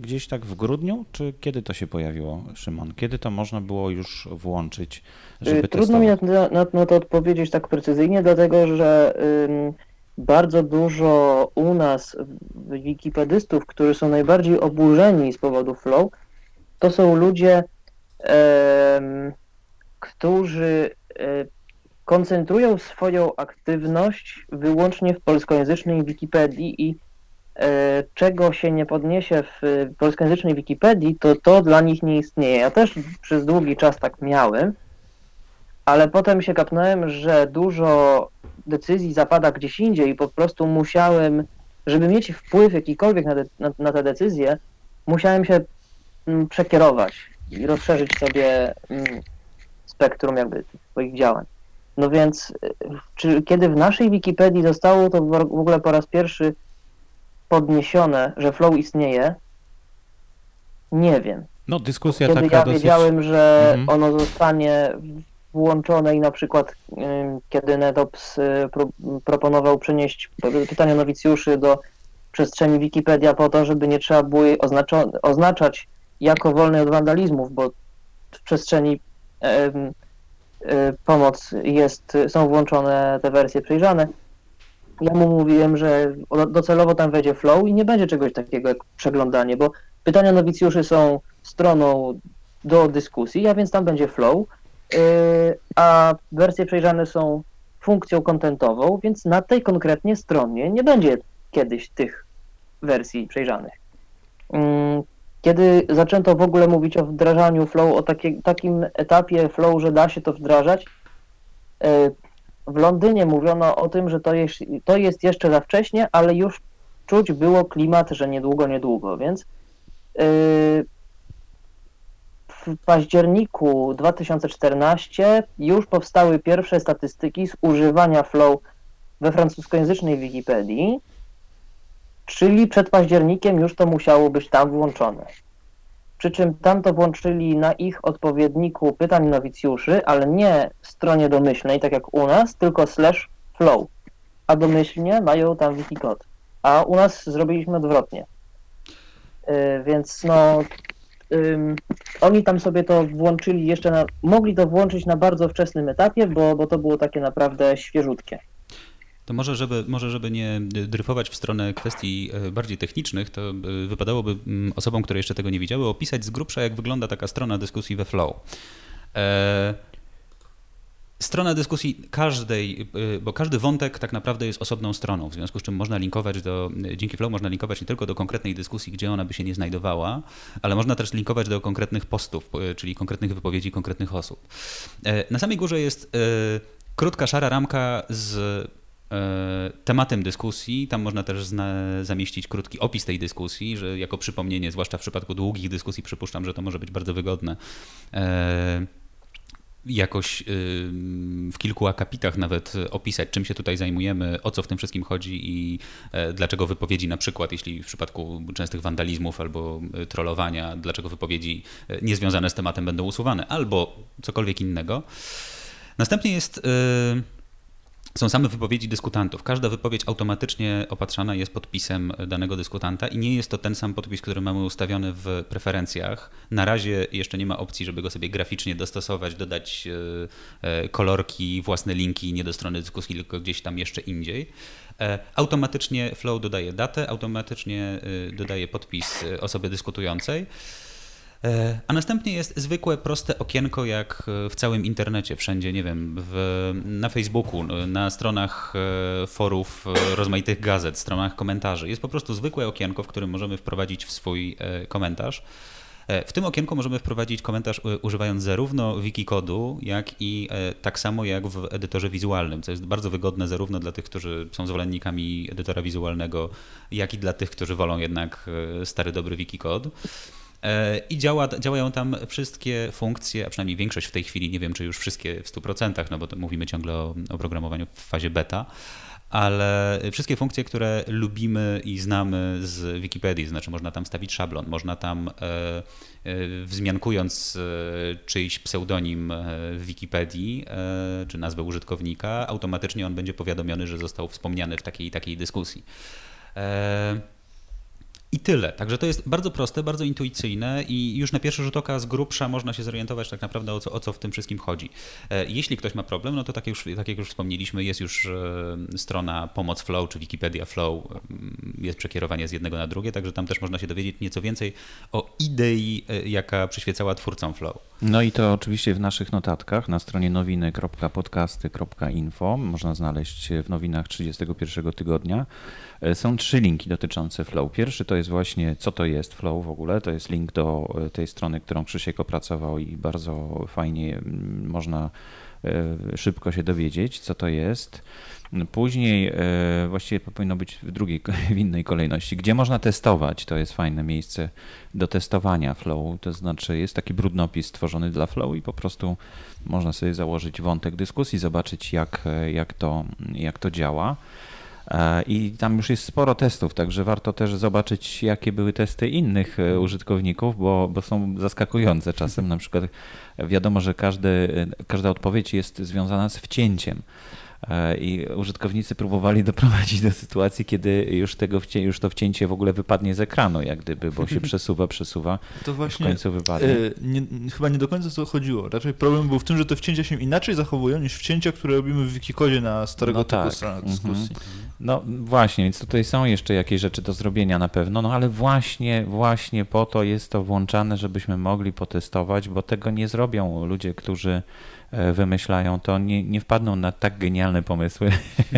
gdzieś tak w grudniu, czy kiedy to się pojawiło, Szymon? Kiedy to można było już włączyć, żeby Y, Trudno mi testować? na, na, na to odpowiedzieć tak precyzyjnie, dlatego że ym, bardzo dużo u nas wikipedystów, którzy są najbardziej oburzeni z powodu flow, to są ludzie, em, którzy e, koncentrują swoją aktywność wyłącznie w polskojęzycznej Wikipedii i e, czego się nie podniesie w e, polskojęzycznej Wikipedii, to to dla nich nie istnieje. Ja też przez długi czas tak miałem, ale potem się kapnąłem, że dużo decyzji zapada gdzieś indziej i po prostu musiałem, żeby mieć wpływ jakikolwiek na, de, na, na te decyzje, musiałem się mm, przekierować i rozszerzyć sobie mm, spektrum jakby swoich działań. No więc, y, czy kiedy w naszej Wikipedii zostało to w w ogóle po raz pierwszy podniesione, że flow istnieje, nie wiem. No dyskusja Kiedy taka ja dosyć... wiedziałem, że Mhm. ono zostanie włączone i na przykład ym, kiedy NetOps y, pro, proponował przenieść pytania nowicjuszy do przestrzeni Wikipedia po to, żeby nie trzeba było jej oznaczać jako wolnej od wandalizmów, bo w przestrzeni em, e, pomoc jest, są włączone te wersje przejrzane. Ja mu mówiłem, że docelowo tam wejdzie flow i nie będzie czegoś takiego jak przeglądanie, bo pytania nowicjuszy są stroną do dyskusji, a więc tam będzie flow, a wersje przejrzane są funkcją kontentową, więc na tej konkretnie stronie nie będzie kiedyś tych wersji przejrzanych. Mm, Kiedy zaczęto w ogóle mówić o wdrażaniu flow, o takie, takim etapie flow, że da się to wdrażać, yy, w Londynie mówiono o tym, że to jest, to jest jeszcze za wcześnie, ale już czuć było klimat, że niedługo, niedługo, więc yy, w październiku 2014 już powstały pierwsze statystyki z używania flow we francuskojęzycznej Wikipedii, czyli przed październikiem już to musiało być tam włączone. Przy czym tam to włączyli na ich odpowiedniku pytań nowicjuszy, ale nie stronie domyślnej, tak jak u nas, tylko slash flow. A domyślnie mają tam wikicode. A u nas zrobiliśmy odwrotnie. Yy, więc no, ym, oni tam sobie to włączyli jeszcze na, mogli to włączyć na bardzo wczesnym etapie, bo, bo to było takie naprawdę świeżutkie. To może żeby, może, żeby nie dryfować w stronę kwestii e, bardziej technicznych, to e, wypadałoby mm, osobom, które jeszcze tego nie widziały, opisać z grubsza, jak wygląda taka strona dyskusji we Flow. E, Strona dyskusji każdej, y, bo każdy wątek tak naprawdę jest osobną stroną, w związku z czym można linkować do, dzięki Flow można linkować nie tylko do konkretnej dyskusji, gdzie ona by się nie znajdowała, ale można też linkować do konkretnych postów, y, czyli konkretnych wypowiedzi konkretnych osób. E, Na samej górze jest e, krótka szara ramka z e, tematem dyskusji. Tam można też zamieścić krótki opis tej dyskusji, że jako przypomnienie, zwłaszcza w przypadku długich dyskusji, przypuszczam, że to może być bardzo wygodne. Jakoś w kilku akapitach nawet opisać, czym się tutaj zajmujemy, o co w tym wszystkim chodzi i e, dlaczego wypowiedzi na przykład, jeśli w przypadku częstych wandalizmów albo e, trollowania, dlaczego wypowiedzi e, niezwiązane z tematem będą usuwane, albo cokolwiek innego. Następnie jest są same wypowiedzi dyskutantów. Każda wypowiedź automatycznie opatrzana jest podpisem danego dyskutanta i nie jest to ten sam podpis, który mamy ustawiony w preferencjach. Na razie jeszcze nie ma opcji, żeby go sobie graficznie dostosować, dodać kolorki, własne linki nie do strony dyskusji, tylko gdzieś tam jeszcze indziej. Automatycznie Flow dodaje datę, automatycznie dodaje podpis osoby dyskutującej. A następnie jest zwykłe, proste okienko, jak w całym internecie, wszędzie, nie wiem, w, na Facebooku, na stronach forów rozmaitych gazet, stronach komentarzy. Jest po prostu zwykłe okienko, w którym możemy wprowadzić w swój komentarz. W tym okienku możemy wprowadzić komentarz używając zarówno wikikodu, jak i tak samo jak w edytorze wizualnym, co jest bardzo wygodne zarówno dla tych, którzy są zwolennikami edytora wizualnego, jak i dla tych, którzy wolą jednak stary dobry wikikod. I działa, działają tam wszystkie funkcje, a przynajmniej większość w tej chwili, nie wiem czy już wszystkie w 100%, no bo mówimy ciągle o oprogramowaniu w fazie beta, ale wszystkie funkcje, które lubimy i znamy z Wikipedii, znaczy można tam stawić szablon, można tam wzmiankując czyjś pseudonim w Wikipedii, czy nazwę użytkownika, automatycznie on będzie powiadomiony, że został wspomniany w takiej takiej dyskusji. I tyle. Także to jest bardzo proste, bardzo intuicyjne i już na pierwszy rzut oka z grubsza można się zorientować tak naprawdę o co, o co w tym wszystkim chodzi. Jeśli ktoś ma problem, no to tak już, tak jak już wspomnieliśmy, jest już strona Pomoc Flow czy Wikipedia Flow, jest przekierowanie z jednego na drugie, także tam też można się dowiedzieć nieco więcej o idei, jaka przyświecała twórcom Flow. No i to oczywiście w naszych notatkach na stronie nowiny.podcasty.info można znaleźć w nowinach 31 tygodnia. Są trzy linki dotyczące Flow. Pierwszy to jest właśnie, co to jest Flow w ogóle. To jest link do tej strony, którą Krzysiek opracował i bardzo fajnie można szybko się dowiedzieć, co to jest. Później właściwie powinno być w drugiej, w innej kolejności, gdzie można testować. To jest fajne miejsce do testowania Flow. To znaczy jest taki brudnopis stworzony dla Flow i po prostu można sobie założyć wątek dyskusji, zobaczyć jak, jak, to, jak to działa. I tam już jest sporo testów, także warto też zobaczyć, jakie były testy innych użytkowników, bo, bo są zaskakujące czasem. Na przykład wiadomo, że każdy, każda odpowiedź jest związana z wcięciem. E, I użytkownicy próbowali doprowadzić do sytuacji, kiedy już, tego wcię, już to wcięcie w ogóle wypadnie z ekranu, jak gdyby, bo się przesuwa, przesuwa. To właśnie w końcu wypadnie. Yy, nie, chyba nie do końca to chodziło. Raczej problem był w tym, że te wcięcia się inaczej zachowują niż wcięcia, które robimy w Wikikodzie na starego no typu tak. stronach mhm. dyskusji. No właśnie, więc tutaj są jeszcze jakieś rzeczy do zrobienia na pewno, no ale właśnie, właśnie po to jest to włączane, żebyśmy mogli potestować, bo tego nie zrobią ludzie, którzy E, wymyślają, to nie, nie wpadną na tak genialne pomysły,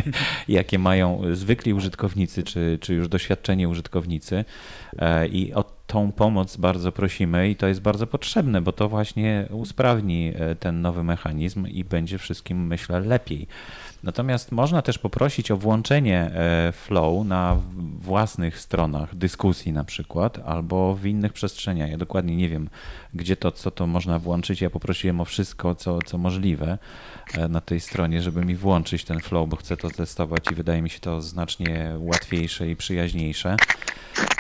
jakie mają zwykli użytkownicy, czy, czy już doświadczeni użytkownicy. E, I o tą pomoc bardzo prosimy i to jest bardzo potrzebne, bo to właśnie usprawni e, ten nowy mechanizm i będzie wszystkim, myślę, lepiej. Natomiast można też poprosić o włączenie flow na własnych stronach dyskusji na przykład, albo w innych przestrzeniach. Ja dokładnie nie wiem, gdzie to, co to można włączyć. Ja poprosiłem o wszystko, co, co możliwe e, na tej stronie, żeby mi włączyć ten flow, bo chcę to testować i wydaje mi się to znacznie łatwiejsze i przyjaźniejsze.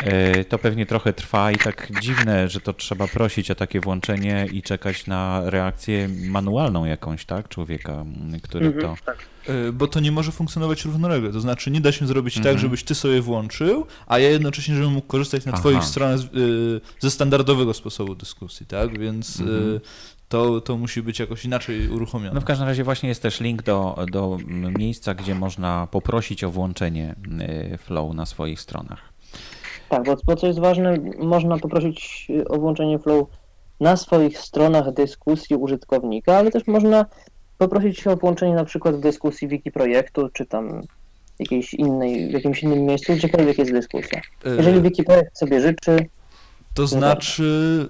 E, to pewnie trochę trwa i tak dziwne, że to trzeba prosić o takie włączenie i czekać na reakcję manualną jakąś, tak, człowieka, który mhm, to... Tak. E, bo to nie może funkcjonować równolegle. To znaczy, nie da się zrobić tak, mhm. tak, żebyś ty sobie włączył, a ja jednocześnie, żebym mógł korzystać na Aha. twoich stronach ze standardowego sposobu dyskusji, tak? Więc mhm. to, to musi być jakoś inaczej uruchomione. No w każdym razie właśnie jest też link do, do miejsca, gdzie można poprosić o włączenie Flow na swoich stronach. Tak, bo, bo co jest ważne, można poprosić o włączenie Flow na swoich stronach dyskusji użytkownika, ale też można poprosić o włączenie na przykład w dyskusji wiki projektu, czy tam jakiejś innej, w jakimś innym miejscu, gdziekolwiek jest dyskusja. E, Jeżeli wiki projekt sobie życzy, to znaczy,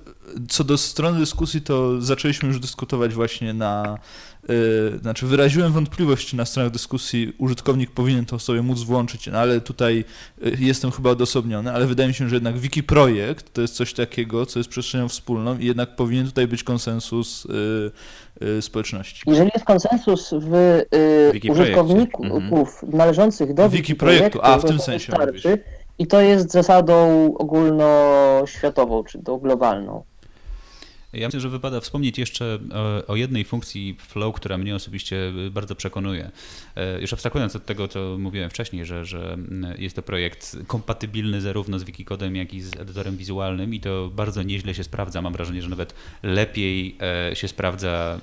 co do strony dyskusji, to zaczęliśmy już dyskutować właśnie na Y, znaczy wyraziłem wątpliwość, czy na stronach dyskusji użytkownik powinien to sobie móc włączyć, no ale tutaj y, jestem chyba odosobniony, ale wydaje mi się, że jednak wiki projekt to jest coś takiego, co jest przestrzenią wspólną i jednak powinien tutaj być konsensus y, społeczności. Jeżeli jest konsensus w y, użytkowników mhm. należących do wiki projektu, a w tym sensie starczy, i to jest zasadą ogólnoświatową, czy to globalną. Ja myślę, że wypada wspomnieć jeszcze o, o, jednej funkcji Flow, która mnie osobiście bardzo przekonuje. E, już abstrahując od tego, co mówiłem wcześniej, że, że jest to projekt kompatybilny zarówno z Wikicodem, jak i z edytorem wizualnym i to bardzo nieźle się sprawdza. Mam wrażenie, że nawet lepiej e, się sprawdza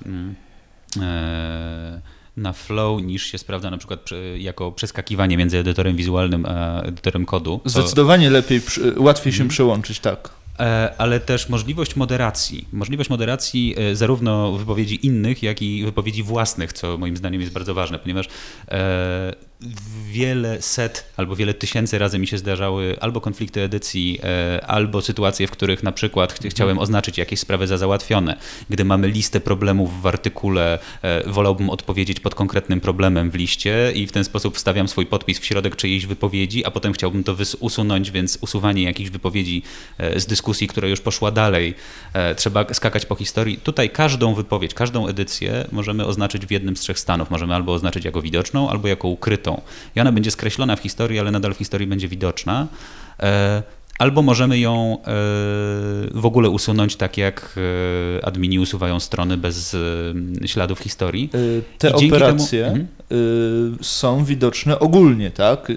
e, na flow niż się sprawdza na przykład jako przeskakiwanie między edytorem wizualnym a edytorem kodu. Zdecydowanie lepiej, łatwiej się hmm. przełączyć, tak. E, ale też możliwość moderacji. Możliwość moderacji e, zarówno wypowiedzi innych, jak i wypowiedzi własnych, co moim zdaniem jest bardzo ważne, ponieważ e, wiele set albo wiele tysięcy razy mi się zdarzały albo konflikty edycji, albo sytuacje, w których na przykład ch chciałem oznaczyć jakieś sprawy za załatwione. Gdy mamy listę problemów w artykule, wolałbym odpowiedzieć pod konkretnym problemem w liście i w ten sposób wstawiam swój podpis w środek czyjejś wypowiedzi, a potem chciałbym to usunąć, więc usuwanie jakichś wypowiedzi z dyskusji która już poszła dalej, e, trzeba skakać po historii. Tutaj każdą wypowiedź, każdą edycję możemy oznaczyć w jednym z trzech stanów. Możemy albo oznaczyć jako widoczną, albo jako ukrytą. I ona będzie skreślona w historii, ale nadal w historii będzie widoczna. E, albo możemy ją e, w ogóle usunąć, tak jak admini usuwają strony bez śladów historii. Te operacje temu... Mhm. są widoczne ogólnie, tak?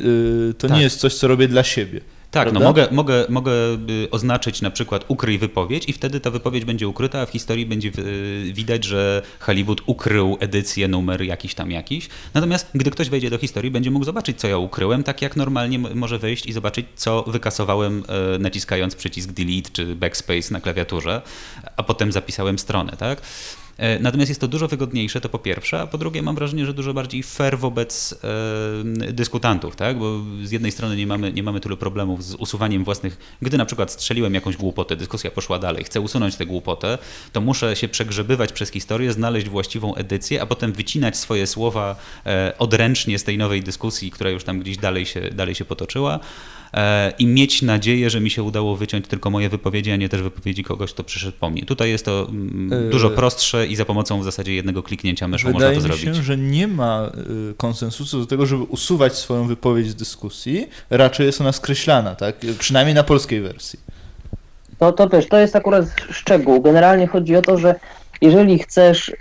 To tak. nie jest coś, co robię dla siebie. Tak, no mogę, mogę, mogę y, oznaczyć na przykład ukryj wypowiedź i wtedy ta wypowiedź będzie ukryta, a w historii będzie y, widać, że Hollywood ukrył edycję, numer jakiś tam jakiś. Natomiast gdy ktoś wejdzie do historii, będzie mógł zobaczyć, co ja ukryłem, tak jak normalnie może wejść i zobaczyć, co wykasowałem y, naciskając przycisk delete czy backspace na klawiaturze, a potem zapisałem stronę, tak? E, natomiast jest to dużo wygodniejsze, to po pierwsze, a po drugie mam wrażenie, że dużo bardziej fair wobec e, dyskutantów, tak? bo z jednej strony nie mamy, nie mamy tylu problemów z usuwaniem własnych, gdy na przykład strzeliłem jakąś głupotę, dyskusja poszła dalej, chcę usunąć tę głupotę, to muszę się przegrzebywać przez historię, znaleźć właściwą edycję, a potem wycinać swoje słowa e, odręcznie z tej nowej dyskusji, która już tam gdzieś dalej się, dalej się potoczyła. I mieć nadzieję, że mi się udało wyciąć tylko moje wypowiedzi, a nie też wypowiedzi kogoś, kto przyszedł po mnie. Tutaj jest to mm, dużo e, prostsze i za pomocą w zasadzie jednego kliknięcia myszą można to zrobić. Wydaje mi się, że nie ma y, konsensusu do tego, żeby usuwać swoją wypowiedź z dyskusji. Raczej jest ona skreślana, tak? Przynajmniej na polskiej wersji. To, to też, to jest akurat szczegół. Generalnie chodzi o to, że jeżeli chcesz y,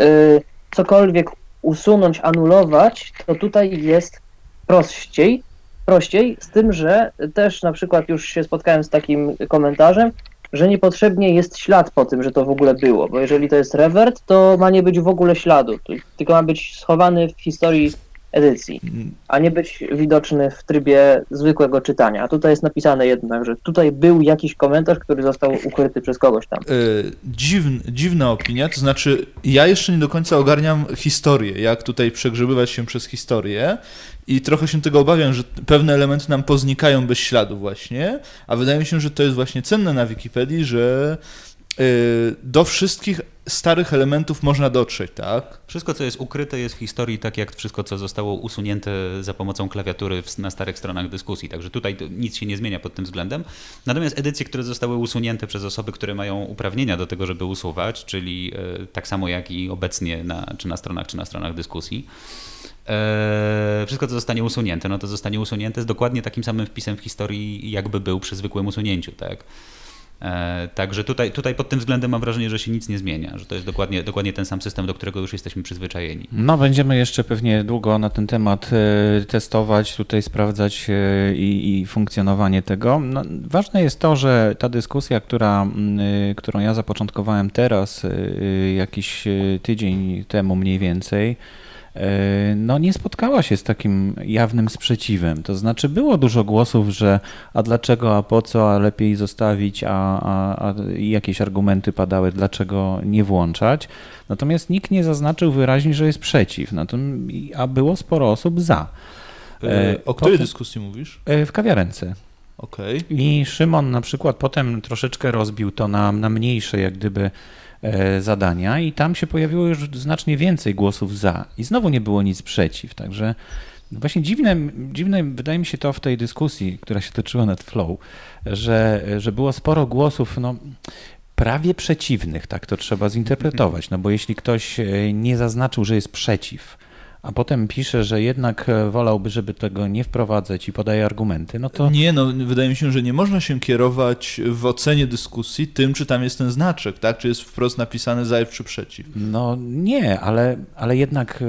cokolwiek usunąć, anulować, to tutaj jest prościej, prościej, z tym, że też na przykład już się spotkałem z takim komentarzem, że niepotrzebnie jest ślad po tym, że to w ogóle było, bo jeżeli to jest revert, to ma nie być w ogóle śladu, tylko ma być schowany w historii edycji, a nie być widoczny w trybie zwykłego czytania. A tutaj jest napisane jednak, że tutaj był jakiś komentarz, który został ukryty przez kogoś tam. Yy, dziwn, dziwna opinia, to znaczy ja jeszcze nie do końca ogarniam historię, jak tutaj przegrzebywać się przez historię i trochę się tego obawiam, że pewne elementy nam poznikają bez śladu właśnie, a wydaje mi się, że to jest właśnie cenne na Wikipedii, że Y, do wszystkich starych elementów można dotrzeć, tak? Wszystko, co jest ukryte, jest w historii, tak jak wszystko, co zostało usunięte za pomocą klawiatury na starych stronach dyskusji. Także tutaj nic się nie zmienia pod tym względem. Natomiast edycje, które zostały usunięte przez osoby, które mają uprawnienia do tego, żeby usuwać, czyli y, tak samo jak i obecnie na, czy na stronach, czy na stronach dyskusji, y, wszystko, co zostanie usunięte, no to zostanie usunięte z dokładnie takim samym wpisem w historii, jakby był przy zwykłym usunięciu, tak? E, także tutaj, tutaj pod tym względem mam wrażenie, że się nic nie zmienia, że to jest dokładnie, dokładnie ten sam system, do którego już jesteśmy przyzwyczajeni. No, będziemy jeszcze pewnie długo na ten temat e, testować, tutaj sprawdzać e, i, i funkcjonowanie tego. No, ważne jest to, że ta dyskusja, która, którą ja zapoczątkowałem teraz, jakiś tydzień temu mniej więcej, no nie spotkała się z takim jawnym sprzeciwem. To znaczy było dużo głosów, że a dlaczego, a po co, a lepiej zostawić, a, a, a jakieś argumenty padały, dlaczego nie włączać. Natomiast nikt nie zaznaczył wyraźnie, że jest przeciw, a było sporo osób za. E, o której potem, dyskusji mówisz? E, w kawiarence. Okay. I Szymon na przykład potem troszeczkę rozbił to na, na mniejsze, jak gdyby E, zadania i tam się pojawiło już znacznie więcej głosów za. I znowu nie było nic przeciw, także właśnie dziwne, dziwne wydaje mi się to w tej dyskusji, która się toczyła nad Flow, że, że było sporo głosów, no prawie przeciwnych, tak to trzeba zinterpretować, no bo jeśli ktoś e, nie zaznaczył, że jest przeciw, a potem pisze, że jednak e, wolałby, żeby tego nie wprowadzać i podaje argumenty, no to... Nie, no wydaje mi się, że nie można się kierować w ocenie dyskusji tym, czy tam jest ten znaczek, tak? Czy jest wprost napisane za czy przeciw. No nie, ale, ale jednak e,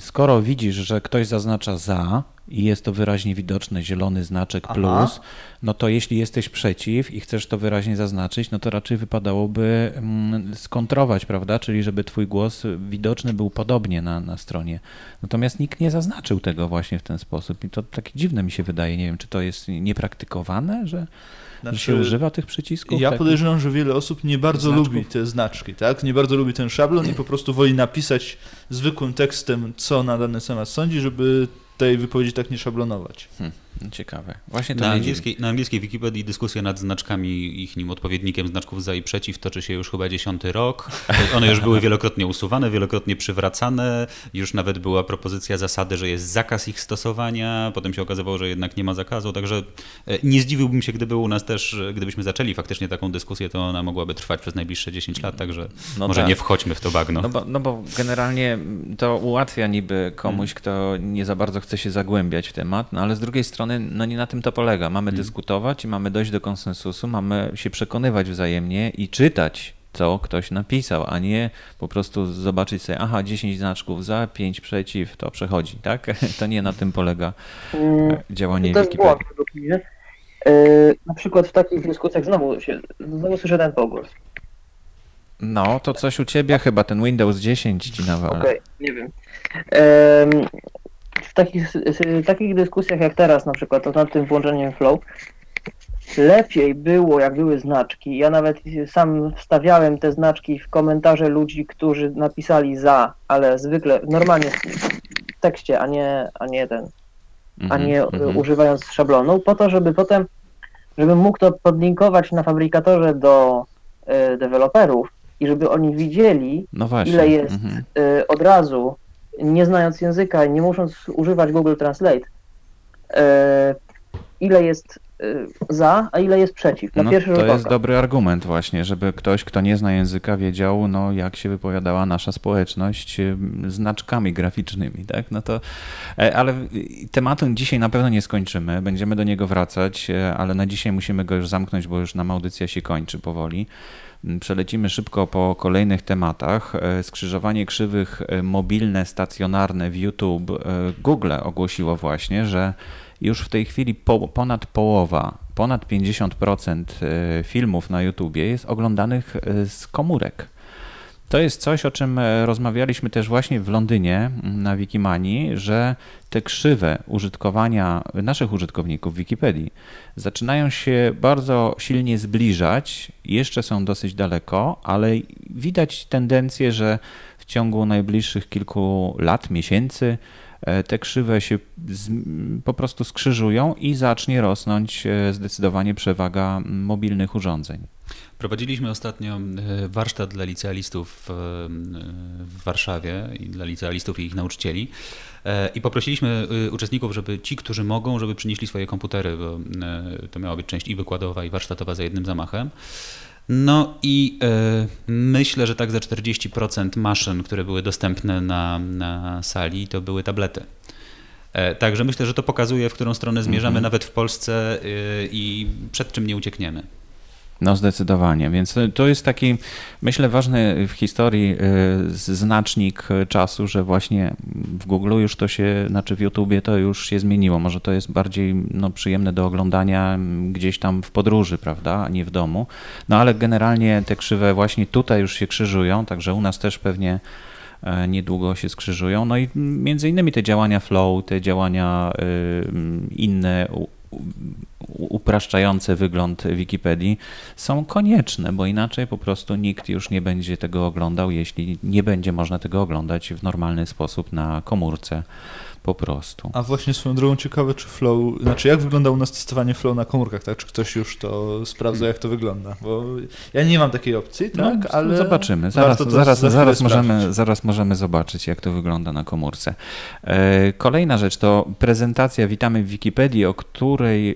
skoro widzisz, że ktoś zaznacza za, i jest to wyraźnie widoczne, zielony znaczek Aha. plus, no to jeśli jesteś przeciw i chcesz to wyraźnie zaznaczyć, no to raczej wypadałoby mm, skontrować, prawda? Czyli żeby twój głos widoczny był podobnie na, na stronie. Natomiast nikt nie zaznaczył tego właśnie w ten sposób i to takie dziwne mi się wydaje. Nie wiem, czy to jest niepraktykowane, że, znaczy, się używa tych przycisków? Ja podejrzewam, że wiele osób nie bardzo znaczków? lubi te znaczki, tak? Nie bardzo lubi ten szablon i po prostu woli napisać zwykłym tekstem, co na dany temat sądzi, żeby tej wypowiedzi tak nie szablonować. Hmm. Ciekawe. Właśnie na, angielskiej, na angielskiej Wikipedii dyskusja nad znaczkami, ich nim odpowiednikiem znaczków za i przeciw toczy się już chyba dziesiąty rok. One już były wielokrotnie usuwane, wielokrotnie przywracane. Już nawet była propozycja zasady, że jest zakaz ich stosowania. Potem się okazywało, że jednak nie ma zakazu. Także e, nie zdziwiłbym się, gdyby u nas też, gdybyśmy zaczęli faktycznie taką dyskusję, to ona mogłaby trwać przez najbliższe 10 lat. Także no może tak. nie wchodźmy w to bagno. No bo, no bo generalnie to ułatwia niby komuś, kto nie za bardzo chce się zagłębiać w temat, no ale z drugiej strony strony no nie na tym to polega. Mamy hmm. dyskutować i mamy dojść do konsensusu, mamy się przekonywać wzajemnie i czytać co ktoś napisał, a nie po prostu zobaczyć sobie, aha, 10 znaczków za, 5 przeciw, to przechodzi, tak? To nie na tym polega hmm. działanie to jest błąd według mnie. Na przykład w takich dyskusjach znowu, się, znowu słyszę ten pogłos. No, to coś u ciebie chyba, ten Windows 10 ci nawala. Okej, okay, nie wiem w takich, w takich dyskusjach jak teraz na przykład, to nad tym włączeniem flow, lepiej było, jak były znaczki. Ja nawet sam wstawiałem te znaczki w komentarze ludzi, którzy napisali za, ale zwykle, normalnie w tekście, a nie, a nie ten, a mhm, nie mm -hmm. używając szablonu, po to, żeby potem, żebym mógł to podlinkować na fabrykatorze do y, deweloperów i żeby oni widzieli, no ile jest mm -hmm. y, od razu nie znając języka nie musząc używać Google Translate, e, ile jest y, za, a ile jest przeciw. Na no, pierwszy to jest dobry argument właśnie, żeby ktoś, kto nie zna języka, wiedział, no, jak się wypowiadała nasza społeczność y, znaczkami graficznymi, tak? No to, e, ale tematu dzisiaj na pewno nie skończymy, będziemy do niego wracać, e, ale na dzisiaj musimy go już zamknąć, bo już nam audycja się kończy powoli. Przelecimy szybko po kolejnych tematach. E, Skrzyżowanie krzywych e, mobilne, stacjonarne w YouTube. E, Google ogłosiło właśnie, że już w tej chwili po, ponad połowa, ponad 50% e, filmów na YouTubie jest oglądanych z komórek. To jest coś, o czym e, rozmawialiśmy też właśnie w Londynie na Wikimanii, że te krzywe użytkowania naszych użytkowników Wikipedii zaczynają się bardzo silnie zbliżać. Jeszcze są dosyć daleko, ale widać tendencję, że w ciągu najbliższych kilku lat, miesięcy e, te krzywe się po prostu skrzyżują i zacznie rosnąć e, zdecydowanie przewaga mobilnych urządzeń. Prowadziliśmy ostatnio e, warsztat dla licealistów e, w Warszawie i dla licealistów i ich nauczycieli. E, I poprosiliśmy uczestników, żeby ci, którzy mogą, żeby przynieśli swoje komputery, bo to miała być część i wykładowa, i warsztatowa za jednym zamachem. No i myślę, że tak za 40% maszyn, które były dostępne na, na sali, to były tablety. E, Także myślę, że to pokazuje, w którą stronę zmierzamy Mhm. nawet w Polsce i przed czym nie uciekniemy. No zdecydowanie, więc to jest taki, myślę, ważny w historii z- znacznik czasu, że właśnie w Google już to się, znaczy w YouTubie to już się zmieniło. Może to jest bardziej no, przyjemne do oglądania mm, gdzieś tam w podróży, prawda, a nie w domu. No ale generalnie te krzywe właśnie tutaj już się krzyżują, także u nas też pewnie e, niedługo się skrzyżują. No i między innymi te działania flow, te działania inne upraszczające wygląd Wikipedii są konieczne, bo inaczej po prostu nikt już nie będzie tego oglądał, jeśli nie będzie można tego oglądać w normalny sposób na komórce po prostu. A właśnie swoją drogą ciekawe, czy Flow, znaczy jak wygląda u nas testowanie Flow na komórkach, tak? Czy ktoś już to sprawdza, jak to wygląda? Bo ja nie mam takiej opcji, tak? No, ale zobaczymy. Zaraz, zaraz, zaraz, możemy, sprawdzić. zaraz możemy zobaczyć, jak to wygląda na komórce. E, Kolejna rzecz to prezentacja Witamy w Wikipedii, o której e,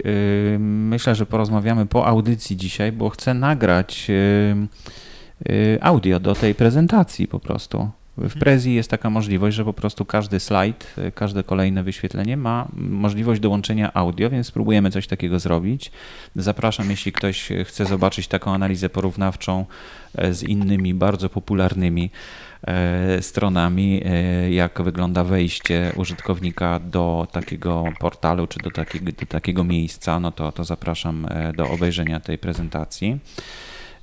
myślę, że porozmawiamy po audycji dzisiaj, bo chcę nagrać e, audio do tej prezentacji po prostu. W Prezi jest taka możliwość, że po prostu każdy slajd, każde kolejne wyświetlenie ma możliwość dołączenia audio, więc spróbujemy coś takiego zrobić. Zapraszam, jeśli ktoś chce zobaczyć taką analizę porównawczą e, z innymi bardzo popularnymi e, stronami, e, jak wygląda wejście użytkownika do takiego portalu czy do takiego, do takiego miejsca, no to, to zapraszam do obejrzenia tej prezentacji.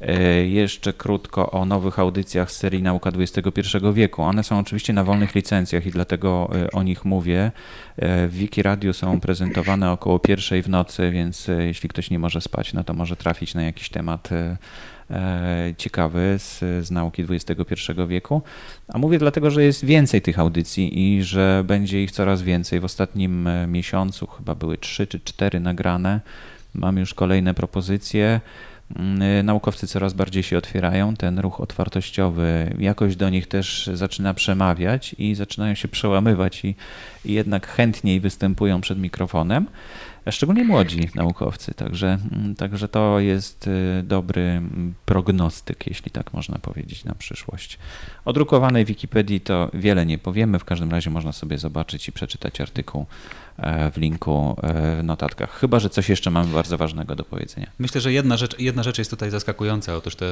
E, Jeszcze krótko o nowych audycjach z serii Nauka XXI wieku. One są oczywiście na wolnych licencjach i dlatego e, o nich mówię. E, W Wiki Radio są prezentowane około pierwszej w nocy, więc e, jeśli ktoś nie może spać, no to może trafić na jakiś temat e, e, ciekawy z, z nauki XXI wieku. A mówię dlatego, że jest więcej tych audycji i że będzie ich coraz więcej. W ostatnim e, miesiącu chyba były trzy czy cztery nagrane. Mam już kolejne propozycje. Mm, Naukowcy coraz bardziej się otwierają, ten ruch otwartościowy jakoś do nich też zaczyna przemawiać i zaczynają się przełamywać i, i jednak chętniej występują przed mikrofonem, szczególnie młodzi naukowcy. Także, mm, także to jest y, dobry prognostyk, jeśli tak można powiedzieć, na przyszłość. O drukowanej Wikipedii to wiele nie powiemy, w każdym razie można sobie zobaczyć i przeczytać artykuł w linku e, w notatkach. Chyba, że coś jeszcze mamy bardzo ważnego do powiedzenia. Myślę, że jedna rzecz, jedna rzecz jest tutaj zaskakująca. Otóż ta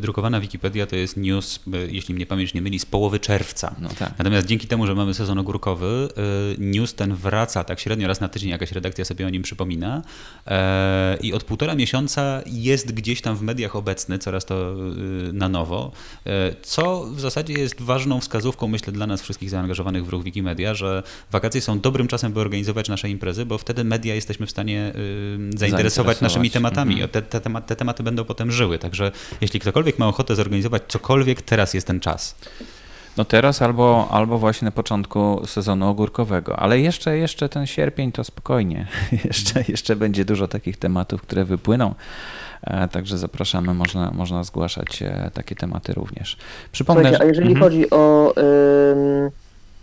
drukowana Wikipedia to jest news, jeśli mnie pamięć nie myli, z połowy czerwca. No tak. Natomiast dzięki temu, że mamy sezon ogórkowy, y, news ten wraca tak średnio raz na tydzień, jakaś redakcja sobie o nim przypomina E, i od półtora miesiąca jest gdzieś tam w mediach obecny, coraz to na nowo, E, co w zasadzie jest ważną wskazówką, myślę, dla nas wszystkich zaangażowanych w ruch Wikimedia, że wakacje są dobrym czasem, by organizować nasze imprezy, bo wtedy media jesteśmy w stanie y, zainteresować Zainteresować. naszymi tematami. Mhm. Te, te, tema- te tematy będą potem żyły, także jeśli ktokolwiek ma ochotę zorganizować cokolwiek, teraz jest ten czas. No teraz albo, albo właśnie na początku sezonu ogórkowego, ale jeszcze, jeszcze ten sierpień to spokojnie. jeszcze, jeszcze będzie dużo takich tematów, które wypłyną. E, Także zapraszamy, można, można zgłaszać e, takie tematy również. Przypomnę, Słuchajcie, a że- jeżeli Mhm. chodzi o ym,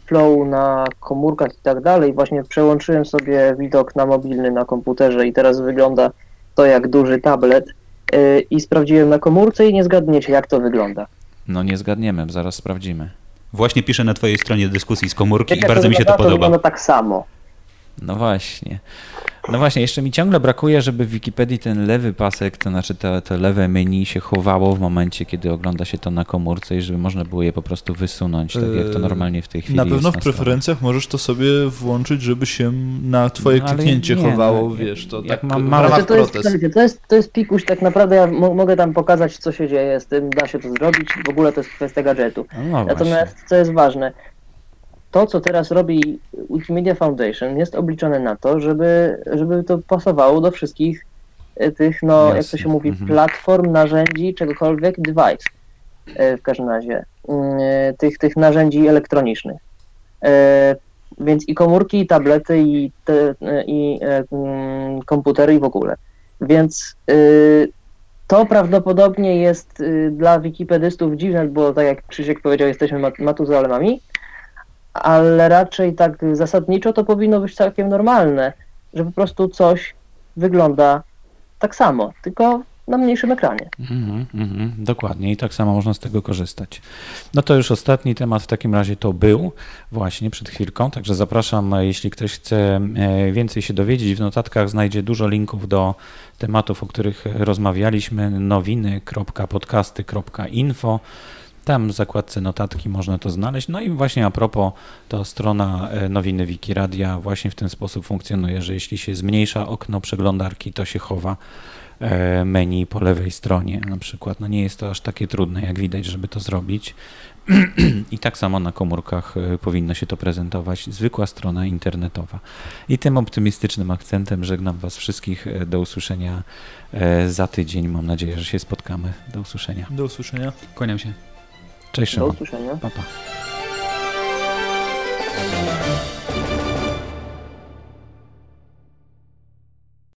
flow na komórkach i tak dalej. Właśnie przełączyłem sobie widok na mobilny na komputerze i teraz wygląda to jak duży tablet y, i sprawdziłem na komórce i nie zgadniecie jak to wygląda. No nie zgadniemy, zaraz sprawdzimy. Właśnie piszę na twojej stronie dyskusji z komórki Wiecie, i bardzo mi się to podoba. wygląda tak samo. No właśnie. No właśnie, jeszcze mi ciągle brakuje, żeby w Wikipedii ten lewy pasek, to znaczy to, to lewe menu się chowało w momencie, kiedy ogląda się to na komórce i żeby można było je po prostu wysunąć, tak jak to Eee, normalnie w tej chwili Na jest pewno w na stronach. preferencjach możesz to sobie włączyć, żeby się na twoje No, kliknięcie nie, chowało, no, wiesz, to jak tak mam w ramach Znaczy, to, jest, to, jest, to jest pikuś, tak naprawdę ja mo- mogę tam pokazać, co się dzieje z tym, da się to zrobić, w ogóle to jest kwestia gadżetu. No, no właśnie. Natomiast, co jest ważne, to, co teraz robi Wikimedia Foundation, jest obliczone na to, żeby, żeby to pasowało do wszystkich e, tych, no, jak to się mówi, Mhm. platform, narzędzi, czegokolwiek, device e, w każdym razie, mm, e, tych, tych narzędzi elektronicznych. Więc i komórki, i tablety, i, te, i mm, komputery, i w ogóle. Więc to prawdopodobnie jest dla wikipedystów dziwne, bo tak jak Krzysiek powiedział, jesteśmy mat- matuzalemami, ale raczej tak zasadniczo to powinno być całkiem normalne, że po prostu coś wygląda tak samo, tylko na mniejszym ekranie. Mhm, mhm, dokładnie i tak samo można z tego korzystać. No to już ostatni temat w takim razie to był właśnie przed chwilką, także zapraszam, jeśli ktoś chce e, więcej się dowiedzieć, w notatkach znajdzie dużo linków do tematów, o których rozmawialiśmy, nowiny.podcasty.info. Tam w zakładce notatki można to znaleźć. No i właśnie a propos, to strona e, nowiny Wikiradia właśnie w ten sposób funkcjonuje, że jeśli się zmniejsza okno przeglądarki, to się chowa e, menu po lewej stronie na przykład. No nie jest to aż takie trudne, jak widać, żeby to zrobić. I tak samo na komórkach e, powinno się to prezentować. Zwykła strona internetowa. I tym optymistycznym akcentem żegnam Was wszystkich. Do usłyszenia za tydzień. Mam nadzieję, że się spotkamy. Do usłyszenia. Do usłyszenia. Kłaniam się. Cześć Do Szymon. usłyszenia. Pa, pa.